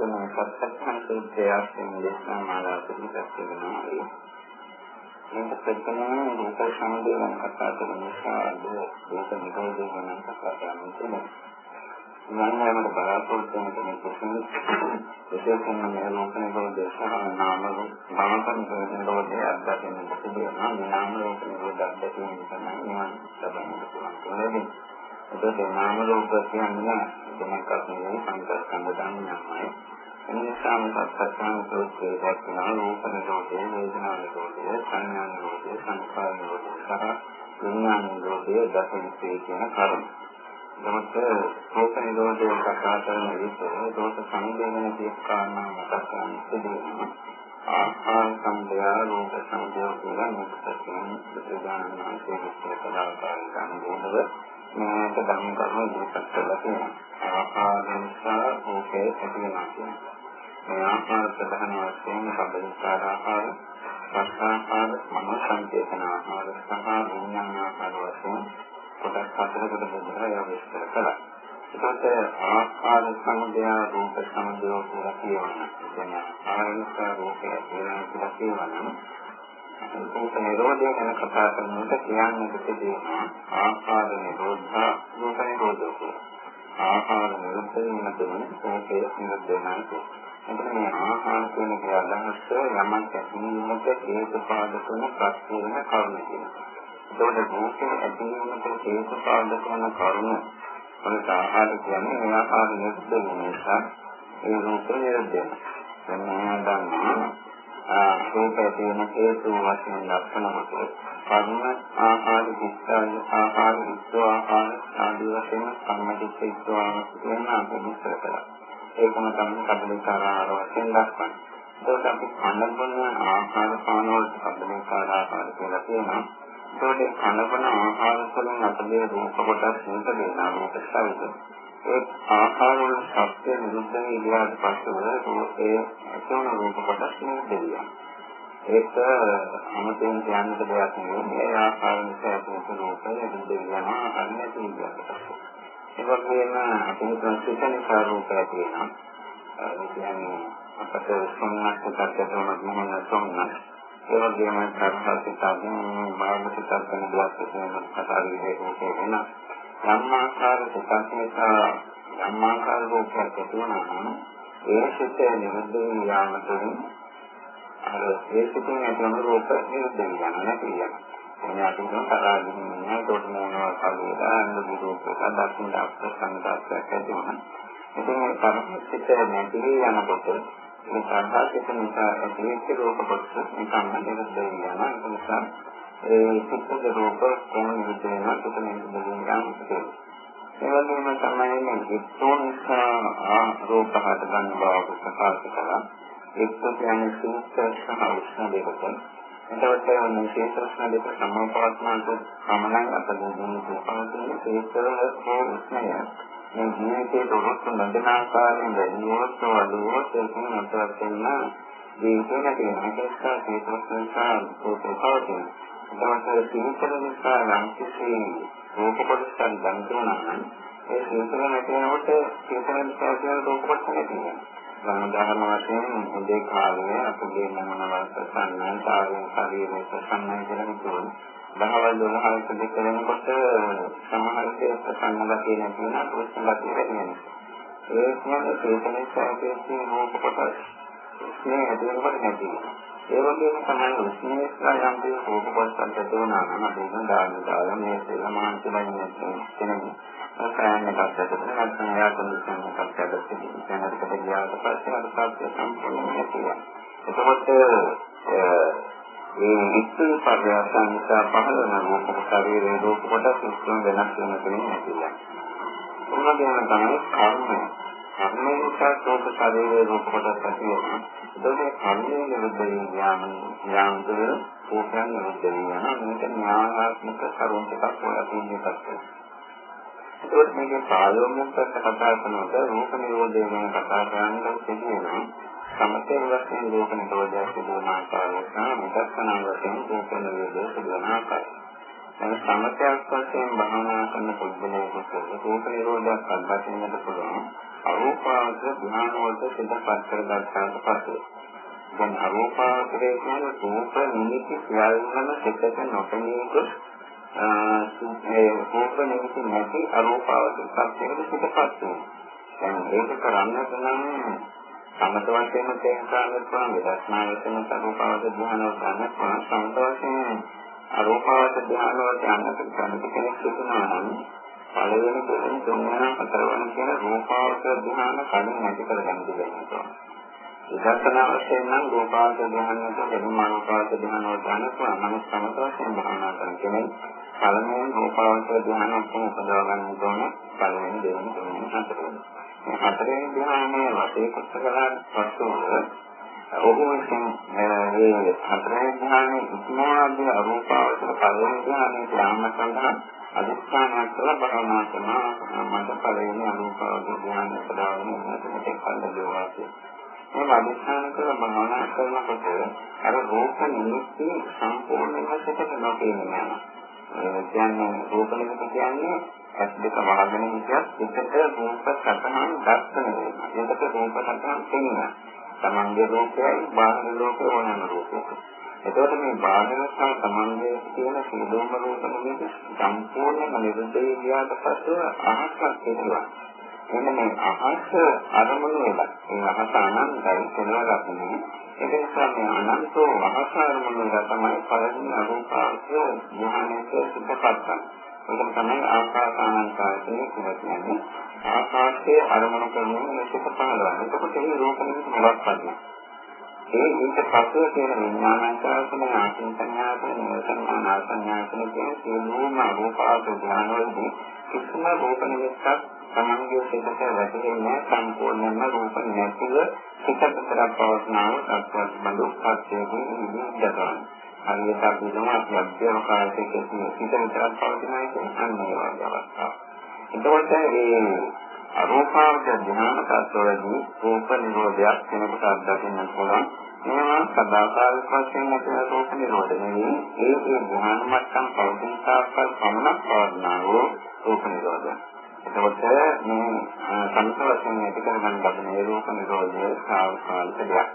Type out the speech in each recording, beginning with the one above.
වහන්සේ මේ සත්‍යඥාන සූත්‍රය ආශ්‍රයෙන් දේශනා මාලාවකට පිටවෙනවා. මේක ප්‍රතිපලන රූප සමුදය ගැන කතා කරන නිසා අද ඒක නිරෝධය ගැන කතා කරන්න මම යමකට බලාපොරොත්තු වෙන කෙනෙක් විසින් විශේෂයෙන්ම මේ ලෝකේ නිරෝධය සහ නාම භවකම් නිරෝධය අත්දැකීම තිබෙනවා. මේ නාම ලෝක නිරෝධය අත්දැකීම තමයි නිවන් ලබන්න පුළුවන්. ඒකේ නාම ලෝක කියන්නේ දෙකක් නෙවෙයි සංකල්ප ධර්මයන්මයි. එනිසාම සත්‍යඥාන සූත්‍රයේ දක්වන රූප නිරෝධය, වේදනා නිරෝධය, සංඥා නිරෝධය, සංස්කාර නිරෝධය සහ විඥාන නිරෝධය දකින්නේ කියන කරුණු. නමුත් රූප නිරෝධය කතා කරන විට දෝෂ සංදේශන කියන කාරණා මතක් කරගන්න සිදුවෙනවා. ආහාර සම්බය රූප සංදේශ කියලා මුක්තයෙන් ප්‍රතිදාන මාසේ විස්තර කළා කාරණාව මේක ධර්ම කරුණු ඉදිරිපත් කරලා තියෙනවා. ආහාර නිසා රූපේ ඇති වෙනවා කියන්නේ. මේ ආහාර ප්‍රධාන වශයෙන් සම්බන්ධකාර ආහාර, සංස්කාර, මනෝ සංකේතන ආහාර සහ විඥාන ආහාර වශයෙන් කොටස් හතරකට බෙදලා විස්තර කළා. ඒකට ආහාර සමුදය රූප සමුදය කියලා කියවන. එතන ආහාරනික රූපය කියලා කියලා කියවන. රූප නිරෝධය ගැන කතා කරනකොට කියන්නේ දෙකේනවා ආහාර නිරෝධා රූප නිරෝධය. ආහාර නිරෝධය වෙන තුන රූපේ නිරෝධය නැහැ. එතන මේ ආහාර කියන එක අදහස් යමක් ඇතිවීමට හේතු පාදක වන ප්‍රත්‍ය වෙන කර්ම කියනවා. ඒකෝට රූපේ ඇතිවීමට හේතු පාදක වන කර්ම වලට ආහාර කියන්නේ මේ ආහාර නිරුද්ධ වෙන නිසා ඒ රූපේ නිරුද්ධ වෙනවා. දැන් දන්නවා රූප ඇතිවීම හේතු වශයෙන් ලක්ෂණමක කර්ම ආහාර විස්තර ආහාර විස්තර ආහාර ආදී වශයෙන් කර්මදිත් විස්තර කියන අනුසතර කරා. ඒකම තමයි කබලිකාර ආහාර වශයෙන් දක්වන්නේ. ඒකට අපි කනබන ආහාර පාන වලට කබලිකාර ආහාර කියලා කියනවා. ඒකට කනබන ආහාර වලින් අපේ රූප කොටස් නිත වෙනා රූප ශරීරය. ඒ ආහාර වල සත්‍ය නිරුද්ධ වෙලාට පස්සේ රූපේ ඇතිවන රූප කොටස් නිරුද්ධ ඒක අමතෙන් කියන්නට දෙයක් නෙවෙයි. මේ ආහාර නිසා ඇතිවන රූපය නිරුද්ධ වෙනවා අන්නේ තියෙනවා. ඒ වගේම අපේ සංස්කෘතික ස්වරූපය තියෙනවා. ඒ කියන්නේ අපට සොන්නක් එකකට මොන සොන්නක්. ඒ වගේම සත්‍යසිතාවෙන් මානසික තත්ත්වන දෙයක් කියන කතා විදිහට වෙන සම්මාකාර සුඛාසේසා සම්මාකාර රූපයක් තියෙනවා නම් ඒ සිතේ නිරුද්ධ යාම තුළින් අර ඒ සිතේ ඇතිවන රූප නිරුද්ධ වෙනවා නේද? එනේ අපි කියන තරහින් ඉන්නේ කොට මොනවා කවුරුද අන්න දුරුක දක්ින්න අපේ සංගතයක් ඇතිවෙනවා. ඉතින් මේ පරමසිත නැති යනකොට මේ සංඝාසිත නිසා ඇතිවෙච්ච රූප කොටස නිකම්ම නිරුද්ධ වෙනවා. ඒ නිසා ඒ සිත්ද රූප කොහොමද නිරුද්ධ වෙනවා ඒක නිරුද්ධ වෙනවා කියන්නේ. ඒ වගේම තමයි මේ විස්තෝනිසා ආ රූප හද ගන්න බව ප්‍රකාශ කළා. ඒක කියන්නේ සූත්‍ර සහ උෂ්ණ දෙකක්. එතකොට මේ ශේෂ්ඨ දෙක සමපවත්නාට සමනයි අපදීන සූපාවතේ ශේෂ්ඨ හෝ උස්මය මේ ජීවිතයේ දොරොත් නොදෙන ආකාරයෙන් වැඩිවොත් වලුවොත් ඒකෙන් අතවත් වෙන ජීවිතේ නැති වෙන නිසා ශේෂ්ඨ නිසා සූපාවතේ එතකොට සිහිතර නිසා නම් කිසි රූප කොටසක් ගන්නවා නම් ඒ සිහිතර නැති වෙනකොට සිහිතර නිසා කියන රූප කොටස නැති වෙනවා. සමුදාන වශයෙන් උදේ කාලේ අපගේ මනවල් ප්‍රසන්නයි සාරයෙන් ශරීරයේ ප්‍රසන්නයි කියලා හිතුවොත් දහවල් 12 දෙක වෙනකොට සමහර දේ ප්‍රසන්න ගතිය නැති වෙනවා ප්‍රශ්න ගතිය වැඩි වෙනවා. ඒ කියන්නේ චේතනික සාපේක්ෂී රූප කොටස් මේ ඇති වෙනකොට නැති වෙනවා. ඒ වගේම තමයි උස්මේස්ලා යම් දේ රූප කොටස් ඇති වෙනවා නම් අපි කියන දාන දාලා මේ සමාන්ත බන්නේ කියන්නේ සායන කප්පකට නැත්නම් එයා කොන්දිෂන් කප්පකට ඉස්සරහට ගියාට පස්සේ අර සාප්පය සම්පූර්ණ නැතිවෙනවා. එතකොට ඒ ඉස්සෙල් පරිවර්තන නිසා පහළ වෙන රූප ශරීරයේ රූප කොටස් ඉස්සෙල් වෙනස් වෙන කෙනෙක් නැතිලා. මොනවද තමයි කර්මය. කර්මය නිසා රූප ශරීරයේ රූප කොටස් ඇති වෙනවා. එතකොට කර්මයේ නිරුද්ධ යාම යාම තුළ රූපයන් නිරුද්ධ වෙනවා. මේක ඥානාත්මක කරුණක් හොයලා තියෙන එකක්. ඒකත් මේකේ ප්‍රායෝගික පැත්ත කතා කරනකොට රූප නිරෝධය ගැන කතා කරනකොට කියනවා සමතේ වශයෙන් රූප නිරෝධය සිදුවන ආකාරය සහ විදර්ශනා වශයෙන් රූප නිරෝධය සිදුවන ආකාරය. දැන් සමතයක් වශයෙන් භාවනා කරන පුද්ගලයෙකුට රූප නිරෝධයක් අත්දකින්නට පුළුවන්. අරූපාවචර ධ්‍යාන වලට සිතපත් කරගත්තාට පස්සේ දැන් අරූපාවචරයේ කියන්නේ රූප නිමිති සියල්ලම සිතට නොපෙනීක ඒ රූප නිමිති නැති අරූපාවචර සත්‍යයකට සිතපත් වෙනවා. දැන් ඒක කරන්නට නම් සමත වශයෙන් තේරුම් ගන්න පුළුවන් විදර්ශනා වශයෙන් අරූපාවචර ධ්‍යාන වලට ගන්න පුළුවන් සමත වශයෙන් අරූපාවචර ධ්‍යාන වලට යන්නට කැමති කෙනෙක් සිටිනවා නම් පළවෙනි දෙවෙනි තුන්වෙනි හතරවෙනි කියන රූපාවචර ධ්‍යාන කලින් නැති කරගන්න දෙන්නවා. විදර්ශනා වශයෙන් නම් රූපාවචර ධ්‍යාන වලට ධර්මානුපාවචර ධ්‍යාන වලට යන්න පුළුවන්. නමුත් සමත වශයෙන් භාවනා කරන කෙනෙක් පළමුවෙන් රූපාවචර ධ්‍යාන ඔක්කොම උපදවා ගන්න ඕන පළවෙනි දෙවෙනි තුන්වෙනි හතරවෙනි. මේ හතරවෙනි ධ්‍යානයේ වශයෙන් කුසලයන් පස්සුව ඔහු විසින් මේ හතරවෙනි ධ්‍යානයේ ඉක්මවාදී අරූපාවචර පළවෙනි ධ්‍යානයේ යාම සඳහා අදිස්ථානයක් කළ භවනා කරන මට පළවෙනි අරූපාවචර ධ්‍යානය උපදවගෙන ඉන්නට කල්ද දෝවාසය. මේ අදිස්ථාන කළ භවනා කරනකොට අර රූප නිමිති සම්පූර්ණයෙන්ම සිතට නොපෙනෙනවා. ඒ කියන්නේ රූප නිමිති කියන්නේ ඇස් දෙක වහගෙන ඉතියත් එකට රූප සතහන් දර්ශන වෙනවා. එකට රූප සතහන් පෙනෙනවා. තමන්ගේ රූපයයි බාහිර ලෝකේ ඕනෑම රූපයක. එතකොට මේ බාහිර සහ තමන්ගේ තියෙන සියලුම රූප නිමිති සම්පූර්ණයෙන්ම නිරුද්ධ වියාට පස්සෙ අහසක් තියෙනවා. එන්න මේ අහස අරමුණු වෙලා. ඒ අහස අනන්තයි කෙලවරක් නෙමෙයි. ඒක නිසා මේ අනන්තෝ අහස අරමුණු වෙලා තමයි පළවෙනි අරූපාවචර ඥානයේ සුපපත්තන. ඒක තමයි ආකාසානංකායතනේ කියලා කියන්නේ. ආකාශයේ අරමුණු කරන මේ සුප පහළවන්නේ. එතකොට මේ රූප නිමිති මොකක්ද කියන්නේ? ඒ ඊට පස්සේ තියෙන විඥානංකාසන ආසංඥාසන නෝසන්නාන ආසංඥාසන කියන සියලුම රූපාවචර ඥානවලදී කිසිම රූප නිමිත්තක් තමන්ගේ සිතට වැටෙන්නේ සම්පූර්ණයෙන්ම රූප නැතිව සිතට පවස්නාව සත්‍යවත් බඳු පස්සේ ඉඳලා හරියට අපි හිතමු අපි අධ්‍යාපනයක සිට විතරක් පවතිනයි කියන අන්නේ වගේ අවස්ථාවක්. එතකොට මේ අරූපාවචර ධ්‍යාන තත්ත්වවලදී රූප නිරෝධයක් කෙනෙකුට අත්දකින්න පුළුවන්. මේවා සදාකාලික වශයෙන් ඇති රූප නිරෝධ නෙවෙයි. ඒ ඒ ධ්‍යාන මට්ටම් පවතින තාක්කල් පමණක් පවර්ණා වූ රූප නිරෝධය. එතකොට මේ සංස්කෘතියෙන් ඇති කරගන්න ලබන ඒ රූප නිරෝධය සාවකාලික දෙයක්.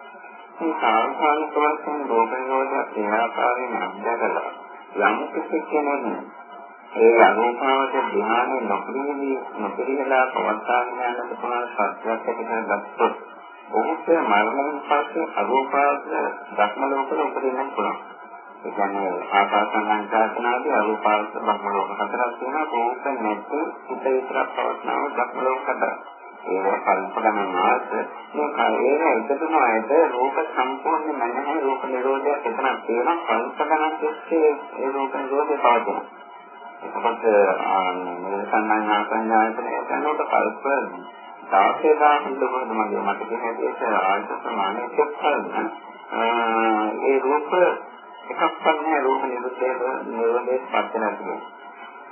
මේ සාවකාලික වශයෙන් රූප නිරෝධය ඒ ආකාරයෙන් අධ්‍යයනලා යම් කිසි කෙනෙක් ඒ අනුපාවත ධ්‍යානෙ නොපිරිලි නොපිරිලා පවත්වාගෙන යන්නට පුළුවන් සත්‍යයක් ඇතිකර ගත්තොත් ඔහුට මරණයෙන් පස්සේ අරූපාවත ධර්ම ලෝකවල උපදින්න පුළුවන්. ඒ කියන්නේ ආකාසංගායතනාදී අරූපාවත ධර්ම ලෝක හතරක් තියෙනවා. රූප නැති හිත විතරක් පවත්නාව ධර්ම ලෝක හතරක්. ඒක කල්පනා මාස මේ කායේන එකතුන අයට රූප සම්පූර්ණ නැහැ රූප නිරෝධයක් එතනක් තියෙනවා කල්පනා කිස්සේ ඒ රූප නිරෝධය පවතිනවා. එතකොට මේ සංඥා සංඥායතනය කරනකොට කල්ප 16000 දුරට මගේ මතක හැටියට ආයත ප්‍රමාණය එක්කල්න ඒ රූප එකක්වත් නැහැ රූප නිරුද්ධය නිරෝධයේ පත් වෙනවා.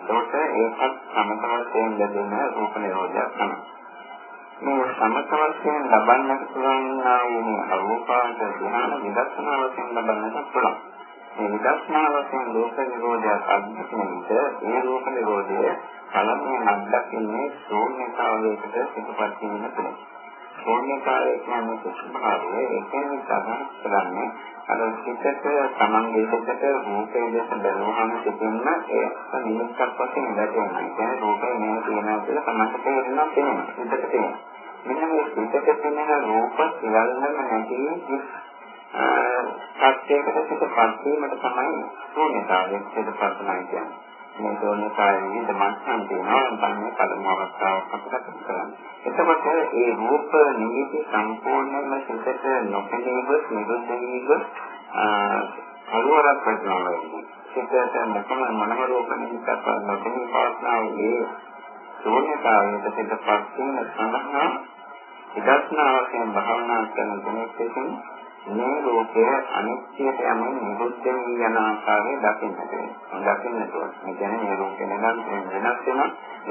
ඒකට ඒකත් සමතවයෙන් ලැබෙන රූප නිරෝධයක් තමයි. මේ සමතවයෙන් ලබන්නට පුළුවන් ආ වූ අරූපාන්ත ධ්‍යාන විදර්ශනා වශයෙන් ලබන්නට පුළුවන්. මේ විදර්ශනා වශයෙන් ලෝක නිරෝධයක් අත්දකින විට ඒ ලෝක නිරෝධය පළමුවෙන් අත්දකින්නේ ශූන්‍යතාවයකට පිටපත් වීම තුළ. ශූන්‍යතාවය කියන්නේ කුෂ්භාවය ඒකෙන් සඳහන් කරන්නේ අර සිතට තමන්ගේ සිතට රූපේ දැස බැලුවහම සිටින්න ඒක නිමිත්තක් වශයෙන් දැකෙනවා. ඒ කියන්නේ රූපේ මේ තියෙනවා කියලා තමන්ට තේරෙනවා තේරෙනවා. සිතට තේරෙනවා. මෙන්න මේ සිතට තියෙන රූප සියල්ලම නැති සත්‍යයකට පිටපත් වීමට තමයි ශූන්‍යතාවයෙන් පිටපත් නැහැ කියන්නේ. මේ ශූන්‍යතාවයේ විවිධ මට්ටම් තියෙනවා. තමයි පළමු අවස්ථාවක් අපිට කරන්නේ. එතකොට ඒ රූප නිමිති සම්පූර්ණයෙන්ම සිතට නොපෙනීගොස් නිරුද්ධ වීගොස් අලුවරක් වෙනවා. සිතට මොකම මොනම රූප නිමිත්තක් නොපෙනී පවත්නාවේ ශූන්‍යතාවයට පිටපත් වීම සඳහා විදර්ශනා වශයෙන් භාවනා කරන කෙනෙක් විසින් මේ රූපය අනිත්‍යයට යමින් නිරුද්ධ වී යන ආකාරය දකින්නට වෙනවා. දකින්නට ඕන. මේ කියන්නේ මේ රූපේ වෙනස් වෙනස් වෙන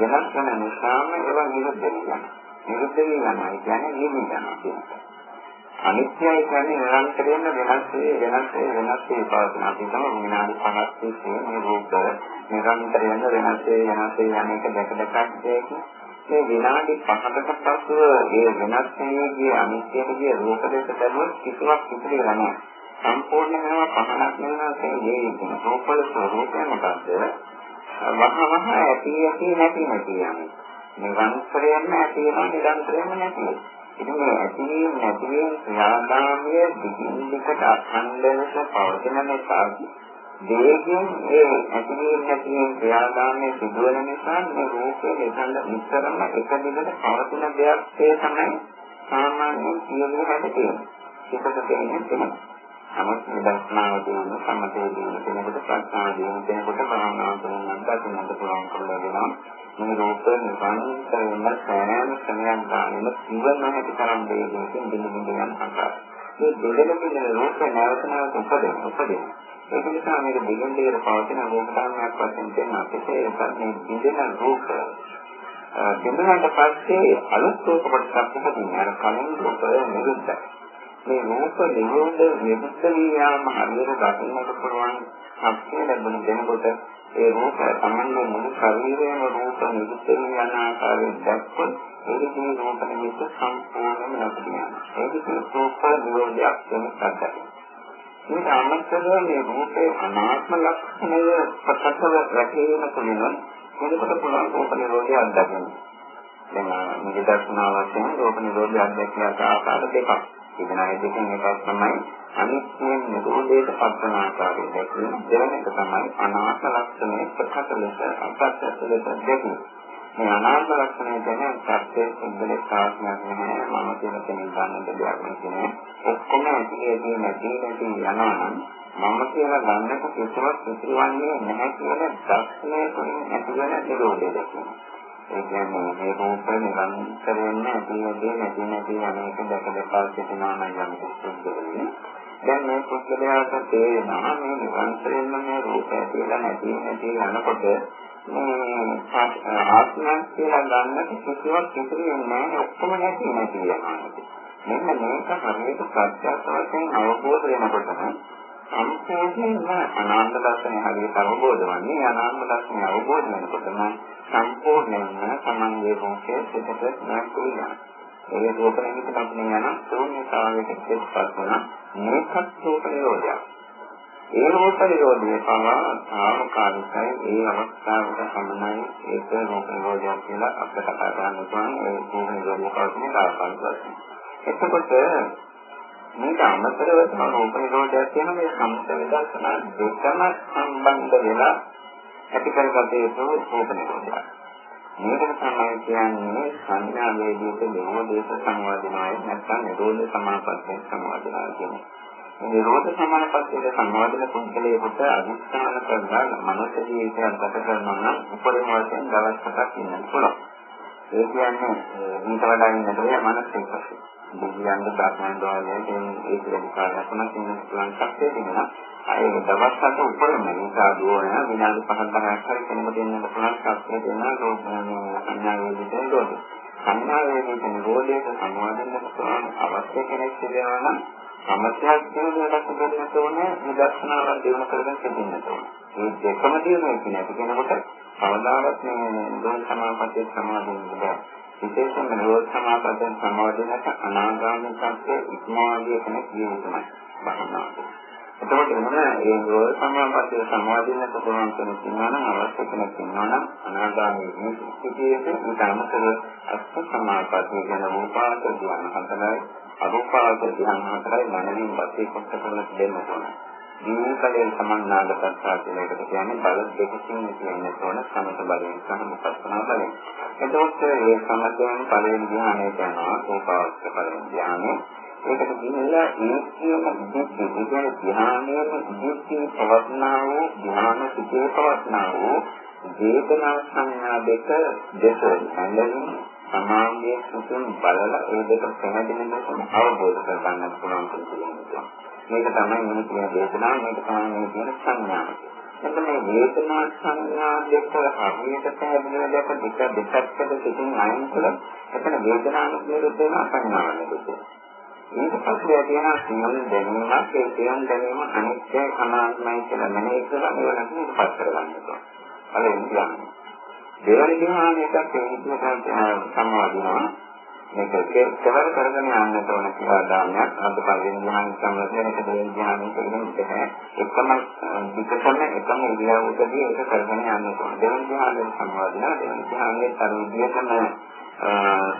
වෙනස් වෙන නිසාම ඒවා නිරුද්ධ වෙනවා. නිරුද්ධ වී යනවා කියන්නේ නිවි යනවා කියන්නේ. අනිත්‍යයි කියන්නේ නිරන්තරයෙන්ම වෙනස් වේ වෙනස් වේ වෙනස් වේ පවතින අපි තමයි විනාඩි 50ක් තිස්සේ මේ රූප නිරන්තරයෙන්ම වෙනස් වේ වෙනස් වේ යන එක දැක දැක මේ විනාඩි 5කට පසුව ඒ වෙනස් වේගිය අනිත්‍යයේ රූප දෙක බැලුවොත් කිසිවක් ඉතිරිලා නැහැ. සම්පූර්ණයෙන්ම පහනක් නෙවෙයි මේ රූපවල ස්වરૂපය මොකද්ද? වහ වහ ඇති ඇති නැති නැති යන්නේ. නිරන්තරයෙන්ම ඇති වෙනවා නිරන්තරයෙන්ම නැති වෙනවා. ඉතින් මේ ඇතිවීම නැතිවීම ක්‍රියාදාමයේ දිගින් දිගට අඛණ්ඩ ලෙස පවතින නිසා දේහයෙන් ඒ ඇතිවීම නැතිවීම ක්‍රියාදාමයේ සිදුවන නිසා මේ රූපයේ දෙකඳ විතරම එක දිගට පවතින දෙයක් ඒ තමයි සාමාන්‍යයෙන් කියවෙන හැටි තියෙන්නේ. ඒකද කියන්නේ තමයි. නමුත් නිදර්ශනාව දිනන සම්මතයේ දිනන කෙනෙකුට ප්‍රඥාව දිනන කෙනෙකුට භාවනාව කරන නම් දකින්නට පුළුවන් කරලා දෙනවා. මේ රූප නිරන්තරයෙන්ම සෑම ක්‍රමයක් ගන්න ඉවර නැති තරම් වේගයෙන් දින දින යන සංකාර. මේ දෙදෙන පිළින රූප නැවත නැවත උපදින උපදින. ඒක නිසා මේක දිගින් දිගට පවතින රූප ධර්මයක් වශයෙන් තියෙන අපිට මේ දිදෙන රූප දෙන්නාට පස්සේ අලුත් රූප කොටසක් උපදින අර කලින් රූප නිරුද්ධයි. මේ රූප නිරෝධ නිරුද්ධ වියාම හරියට දකින්නට පුළුවන් ශක්තිය ලැබෙන දෙනකොට ඒ රූප සම්බන්ධ මුළු ශරීරයේම රූප නිරුත්තේ යන ආකාරයෙන් දැක්කොත් ඒකේ රූප නිමිත්ත සම්පූර්ණයෙන්ම නැති වෙනවා. ඒකේ රූප නිරෝධයක් වෙනසක් මේක අමතරව මේ රූපේ අනාත්ම ලක්ෂණය ප්‍රකටව රැකීම තුළින් මොනකට පුළුවන් රූප නිරෝධය අත්දකින්න. දැන් මේ දර්ශනාව වශයෙන් රූප නිරෝධය අත්දැකීමේ ආකාර දෙකක්. ඉගෙනයි දෙකෙන් එකක් තමයි අනිත්‍යයෙන් නිරෝධයට පත්වන ආකාරය දැකීම. දෙවන එක තමයි අනාත්ම ලක්ෂණය ප්‍රකට ලෙස අපස්සත් ලෙස දැකීම. මේ අනාත්ම ලක්ෂණය ගැන සත්‍යයේ සිද්ධලේ සාධනයක් නැහැ. මම කියන කෙනෙක් ගන්නට දෙයක් නෙවෙයි. ඔක්කොම ඇතිදී නැති නැති යනවා නම් මම කියලා ගන්නට කිසිවක් ඉතිරවන්නේ නැහැ කියන දර්ශනය තුළින් ඇතිවන නිරෝධය දැකීම. ඒ කියන්නේ මේ රූප නිරන්තරයෙන්ම ඇතිවෙන්නේ නැති නැති අනේක දැක දැක සිටිනවා නම් යම් කිසි දැන් මේ පුද්ගලයාට තේරෙනවා මේ නිරන්තරයෙන්ම මේ රූපය කියලා නැති නැති යනකොට මේ ආත්මය කියලා ගන්නට කිසිවක් ඉතිරි වෙන්නේ නැහැ ඔක්කොම නැති නැති යනවා. මෙන්න මේක හරියට ප්‍රත්‍යක්ෂ වශයෙන් අවබෝධ වෙනකොටම සම්පූර්ණයෙන්ම අනාත්ම දර්ශනය හරියට අවබෝධ වන්නේ අනාත්ම දර්ශනය අවබෝධ වෙනකොටම සම්පූර්ණයෙන්ම තමන්ගේ මොකේ පිටට නැතිවෙනවා. ඒ රූපණිකට අපි යන ශූන්‍යතාවයකට පිටපත් වුණා මේකත් රූප නිරෝධයක්. ඒ රූප නිරෝධය පවා සාමකාලිකයි ඒ අවස්ථාවට සමනයි ඒක රූප නිරෝධයක් කියලා අපිට කතා කරන්න පුළුවන් ඒ රූප නිරෝධය පවතින කාලපරිවර්තනය. එතකොට මේක අමතරව තමයි රූප නිරෝධයක් කියන මේ සම්පත විදර්ශන දෙකම සම්බන්ධ වෙලා ඇති කරගත යුතු රූප නිරෝධයක්. මේකට තමයි කියන්නේ සංඥා වේදිත නිරෝධේශ සංවාදිනාය නැත්නම් නිරෝධ සමාපත්තිය සංවාදිනාය කියන්නේ. මේ නිරෝධ සමාපත්තියේ සංවාදින පුද්ගලයෙකුට අදිස්ථාන කරලා මනස ජීවිතයක් ගත කරනවා නම් උපරිම වශයෙන් දවස් හතක් ඉන්න පුළුවන්. ඒ කියන්නේ ඊට වඩා ඉන්න බෑ මනස එක්ක. බුද්ධයන්ද බ්‍රහ්මයන් දෝලයෙන් ඒ කියන කාරණාවක් ඉන්න පුළුවන් ශක්තිය දෙනවා. අය දවස් හත උපරිම නිසා දුවන විනාඩි 5 10ක් හරි කෙනෙකුට දෙන්නට පුළුවන් ශක්තිය දෙනවා සංඥා වේදිතේ දෝෂ. සංඥා වේදිතේ නිරෝධයට සම්බන්ධ කරන අවශ්‍ය කෙනෙක් කියනවා නම් සමස්තයක් කියනකට දෙන්නට ඕනේ නිදර්ශනාවක් දිනු කරගෙන සිටින්නට ඕනේ. මේ දෙකම දිනුනේ කියන එක කෙනෙකුට කවදාවත් මේ දෝෂ සමාපත්තිය සමාදින්න බෑ. විශේෂයෙන්ම නිරෝධ සමාපත්තිය සමාදිනට අනාගාමී සංකේ ඉක්මවාදී කෙනෙක් ජීවිතමයි. බහනාවේ. එතකොට මොන ඒ රෝල් සමාපත්තිය සමාදින්න පුළුවන් කෙනෙක් ඉන්නවා නම් අවශ්‍ය කෙනෙක් ඉන්නවා නම් අනාගාමී මේ සිටියේ උදාමතර අස්ස සමාපත්තිය ගැන රූපාවච ධ්‍යාන හතරයි අරූපාවච ධ්‍යාන හතරයි මනමින් වාසේ කොට කරලා දෙන්න ඕන. දීකලෙන් සමන්නාගත සත්‍යයකට කියන්නේ බල දෙකකින් කියන්නේ තෝන සමත බලයෙන් සහ මුපස්සනා බලයෙන්. එතකොට මේ සමතයෙන් පළවෙනි ධ්‍යානය කරනවා රූපාවච පළවෙනි ධ්‍යානය ඒකට ගිහිල්ලා ඒ කියන ඉදිස්සි කියන්නේ ධ්‍යානයේ ඉදිස්සි පවත්නා වූ ධ්‍යාන සිටේ පවත්නා වූ වේදනා සංඥා දෙක දෙක හැඳින්වීම සමාධියේ සුතුන් බලලා ඒ දෙක පැහැදිලි ලෙස අවබෝධ කරගන්න පුළුවන් කියලා මේක තමයි මේ කියන වේදනාව මේක තමයි මේ කියන සංඥාව. එතන මේ වේදනා සංඥා දෙක හරියට පැහැදිලිව දැක දෙක දෙකකට සිටින් අයින් කළා. එතන වේදනාවක් නිරුද්ධ වෙනවා සංඥාවක් නිරුද්ධ වෙනවා. ඊට පස්සේ තියෙන සියුම් දැනීමක් ඒ සියුම් දැනීම අනිත්‍ය අනාත්මයි කියලා මෙනෙහි කරලා නිවනට ඉපත් කරගන්න ඕනේ. අර කියන්නේ. දෙවැනි ධ්‍යානයකට ඒ විදිහට සමාදිනවා. මේක කෙවර කරගෙන යන්න ඕන කියලා දානයක් අද පළවෙනි ධ්‍යාන සම්බන්ධයෙන් දෙවෙනි ධ්‍යානය කියන්නේ එකම විකසන එකම ඉරියව්වකදී ඒක කරගෙන යන්න ඕන. දෙවෙනි ධ්‍යානයේ සම්බන්ධන දෙවෙනි ධ්‍යානයේ තර විදිහටම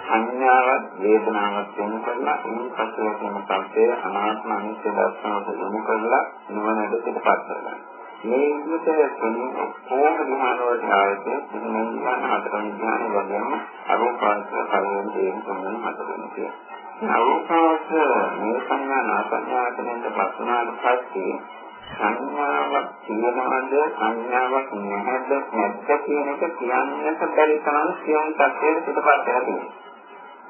සංඥාවක් වේදනාවක් වෙන කරලා ඉන් පස්සේ තියෙන සංකේ අනාත්ම අනිත්‍ය දර්ශනයට යොමු කරලා නිවනට පිටපත් කරගන්න. මේ විදිහට කෙනෙක් ඕන විහාරවලට ආයේ මෙන්න යන හතරවෙනි ධ්‍යානෙ වගේම අරූපාවච පරිවෙන් දෙයෙන් තුන්වෙනි හතරවෙනි කියන. අරූපාවච මේ සංඥා නාසඥාතනෙන්ද පස්සනාට පස්සේ සංඥාවක් තියෙනවද සංඥාවක් නැහැද නැද්ද කියන එක කියන්නට බැරි තරම් සියුම් තත්ත්වයකට පිටපත් වෙලා තියෙනවා.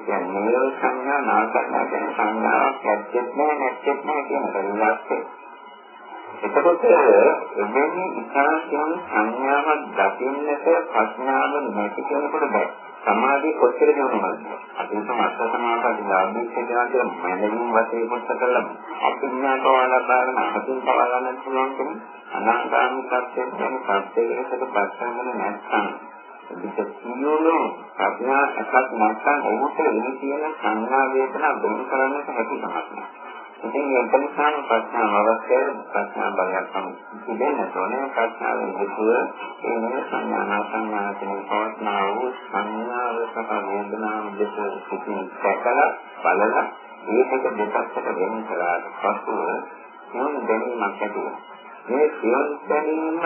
කියන්නේ මේ සංඥා නාසඥා කියන සංඥාවක් ඇත්තෙත් නැහැ නැත්තෙත් නැහැ කියන එක එතකොට එන්නේ ඉතාල කියන සංඥාවක් දකින්නට ප්‍රඥාව නැති කෙනෙකුට බෑ. සමාධිය කොච්චර දිනුනොත් අපි හිතමු අත්ත සමාධිය ලාභී කියලා කියලා මනමින් වශයෙන් කොට කරලා අභිඥා කවලා බලන අතින් කවලා ගන්න පුළුවන් කෙනෙක් අනාගාමී සත්‍යයෙන් කියන සත්‍යයකට පස්සෙන් නැත්නම් විචක්ෂණෝ ප්‍රඥා එකක් නැත්නම් ඔහුට එන කියන සංඥා වේදනා බොරු කරන්නට හැකි තමයි. ඉතින් ඒක නිසාම ප්‍රශ්නාව අවශ්‍යයි ප්‍රශ්නා බලයක් තිබෙන්න ඕනේ ප්‍රශ්නාවෙන් හේතුව ඒ නේ සංඥා සංඥා කියන පවස්නා වූ සංඥාව සහ වේදනාව දෙක සිටින් දැකලා බලලා ඒකක දෙකකට වෙන කරාට පසුව මොන දැනීමක් ඇති මේ සියොන් දැනීම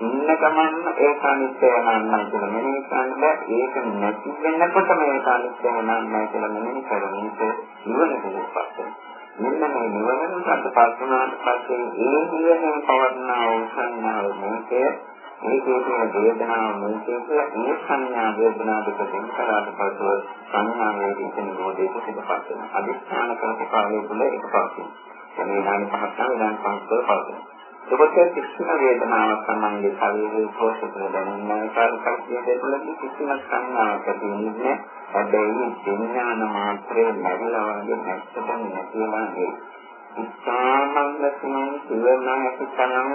ඉන්න ගමන් ඒක අනිත්‍ය වෙනන්නයි කියලා මෙනෙහි කරන්නේ ඒක නැති වෙනකොට මේක අනිත්‍ය වෙනන්නයි කියලා මෙනෙහි කරන්නේ ඉවර දෙයක් මෙන්න මේ නිවන සත්‍යපස්සනාට පස්සේ ඒ නිවන පවර්ණා වූ සංඥාව මේකේ මේකේ තියෙන වේදනාව මේකේ කියලා ඒ සංඥා වේදනා දෙක දෙක කරාට පස්සේ සංඥා වේදිතන රෝධයක පිටපත් වෙනවා. අදිස්ථාන කරපු කාලය තුළ එකපත් වෙනවා. එනේ දාන පහක් තමයි දාන පහක් කරපත් එතකොට කිසිම වේදනාවක් සම්බන්ධ ශරීරයේ පෝෂක දැනෙන්නේ කාර්යකර්තිය දෙතුලදී කිසිම සංඥාවක් ඇති වෙන්නේ නැහැ. හැබැයි විඥාන මාත්‍රේ නැරිලා වගේ නැත්තම් නැතිවම නේ. ඉස්සාමංගතුන් සිවනායක තනම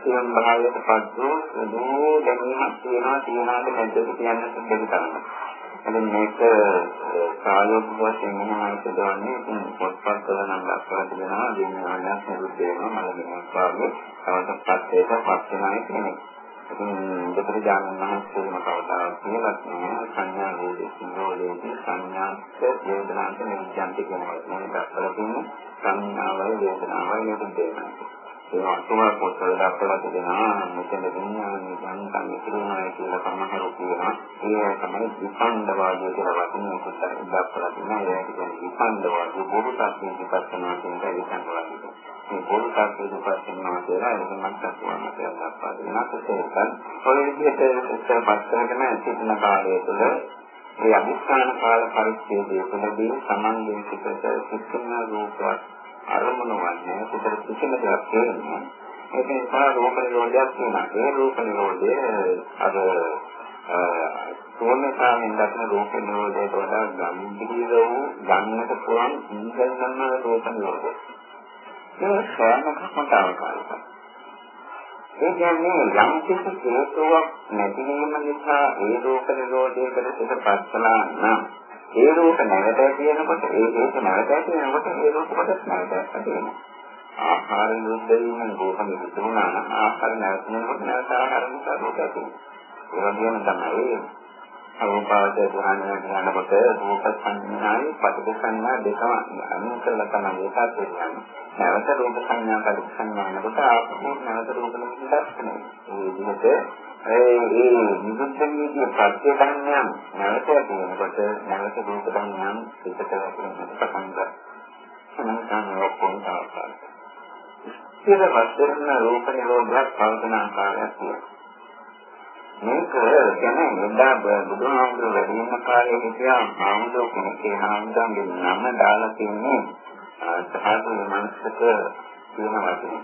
සියම් භාවයට පද්දෝ සදෝ දැනීමක් තියනවා තියනාද නැද්ද කියන්න දෙන්න තමයි. එතන මේක කාලෝක වශයෙන් මොනවද කියදවන්නේ ඉතින් පොත්පත් වල නම් දක්වලා තිබෙනවා දිනවලක් නිරුද්ධ වෙනවා මල වෙනස් වාගේ තවසක් පස්සේට පස් වෙනයි කියන්නේ. ඉතින් දෙතර ඥානන් මහත්කම කවදාවත් කියලා නෑ සංඥා වේදේ සිංහලයේ සංඥාත් වේදනාන්ත නිර්ජන්ති කියන වචනේ දක්වලා තියෙනවා සංඥාවයි වේදනාවයි නිරුද්ධ වෙනවා. ඒ අතුමා පොතේ දක්වලා තිබෙනවා මෙතන විඥානයේ සංකම් ඉතිරිමයි කියලා සමහරව කියනවා. ඒ තමයි විපන්දවාදී කියලා වචනේ පොතේ දක්වලා තියෙනවා. ඒක කියන්නේ විපන්දවාදී බොරු තත්ත්වයක පස්සනවා කියන එක විපන්දවාදී. මේ බොරු තත්ත්වයක පස්සනවා කියලා ඒක මම දක්වන්න කියලා දක්වා දෙනවා. ඒකත් ඔය විදිහට ඉස්සරපත් කරගෙන සිටින කාලය තුළ ඒ අභිස්ථාන කාල පරිච්ඡේදයේ තුළදී සමන්ගේ සිතට සිත්න රූපවත් අරමුණ වන්නේ පිටර කිසිම දෙයක් තේරෙන්නේ ඒක නිසා රූප නිරෝධයක් තියෙනවා. ඒ රූප නිරෝධය අර සෝමකාමෙන් දක්න රූප නිරෝධයට වඩා ගම්භීර වූ ගන්නට පුළුවන් ඉන්ද්‍රයන්ම රූප නිරෝධය. ඒක සාමකමතාවකාරයි. ඒ කියන්නේ යම් කිසි හේතුවක් නැතිවීම නිසා ඒ රූප නිරෝධයකට පිටපත් කළා නම් ඒ රූප නැවත ඇතිවෙනකොට ඒ හේතු නැවත ඇතිවෙනකොට ඒ රූප කොටස් නැවත ඇතිවෙනවා. ආහාර නිරුද්ධ වීමෙන් රූප නිරුද්ධ වුණා නම් ආහාර නැවතුනකොට නැවත ආහාර නිසා රූප ඇතිවෙනවා. ඒ වගේම තමයි අවපාද ධ්‍යානයට යනකොට රූප සංඥායි පටිඝ සංඥා දෙකම අනුකල තමයි ඒකත් වෙන්නේ. නැවත රූප සංඥා පටිඝ සංඥා යනකොට ආපහු නැවත රූප නිරුද්ධ වෙනවා. ඒ විදිහට ඒ ඒ නිරුද්ධමීදී සත්‍ය ධර්මයන් නැවත කියනකොට නැවත රූප ධර්මයන් පිටට වෙනකොට පටන් ගන්නවා. සමන්තන ඔක්කොම තාවකාලික. ඉතින් වස්තුන රූප නිරෝධයක් පවතන ආකාරයක් තියෙනවා. මේක කියන්නේ එදා බුදුහාමුදුරුවෝ වැඩි වෙන කාලේ හිටියා ආමුදෝ කෙනෙක් ඒ ආමුදන්ගේ නම දාලා තින්නේ සහතු මනසක තියෙන වචනේ.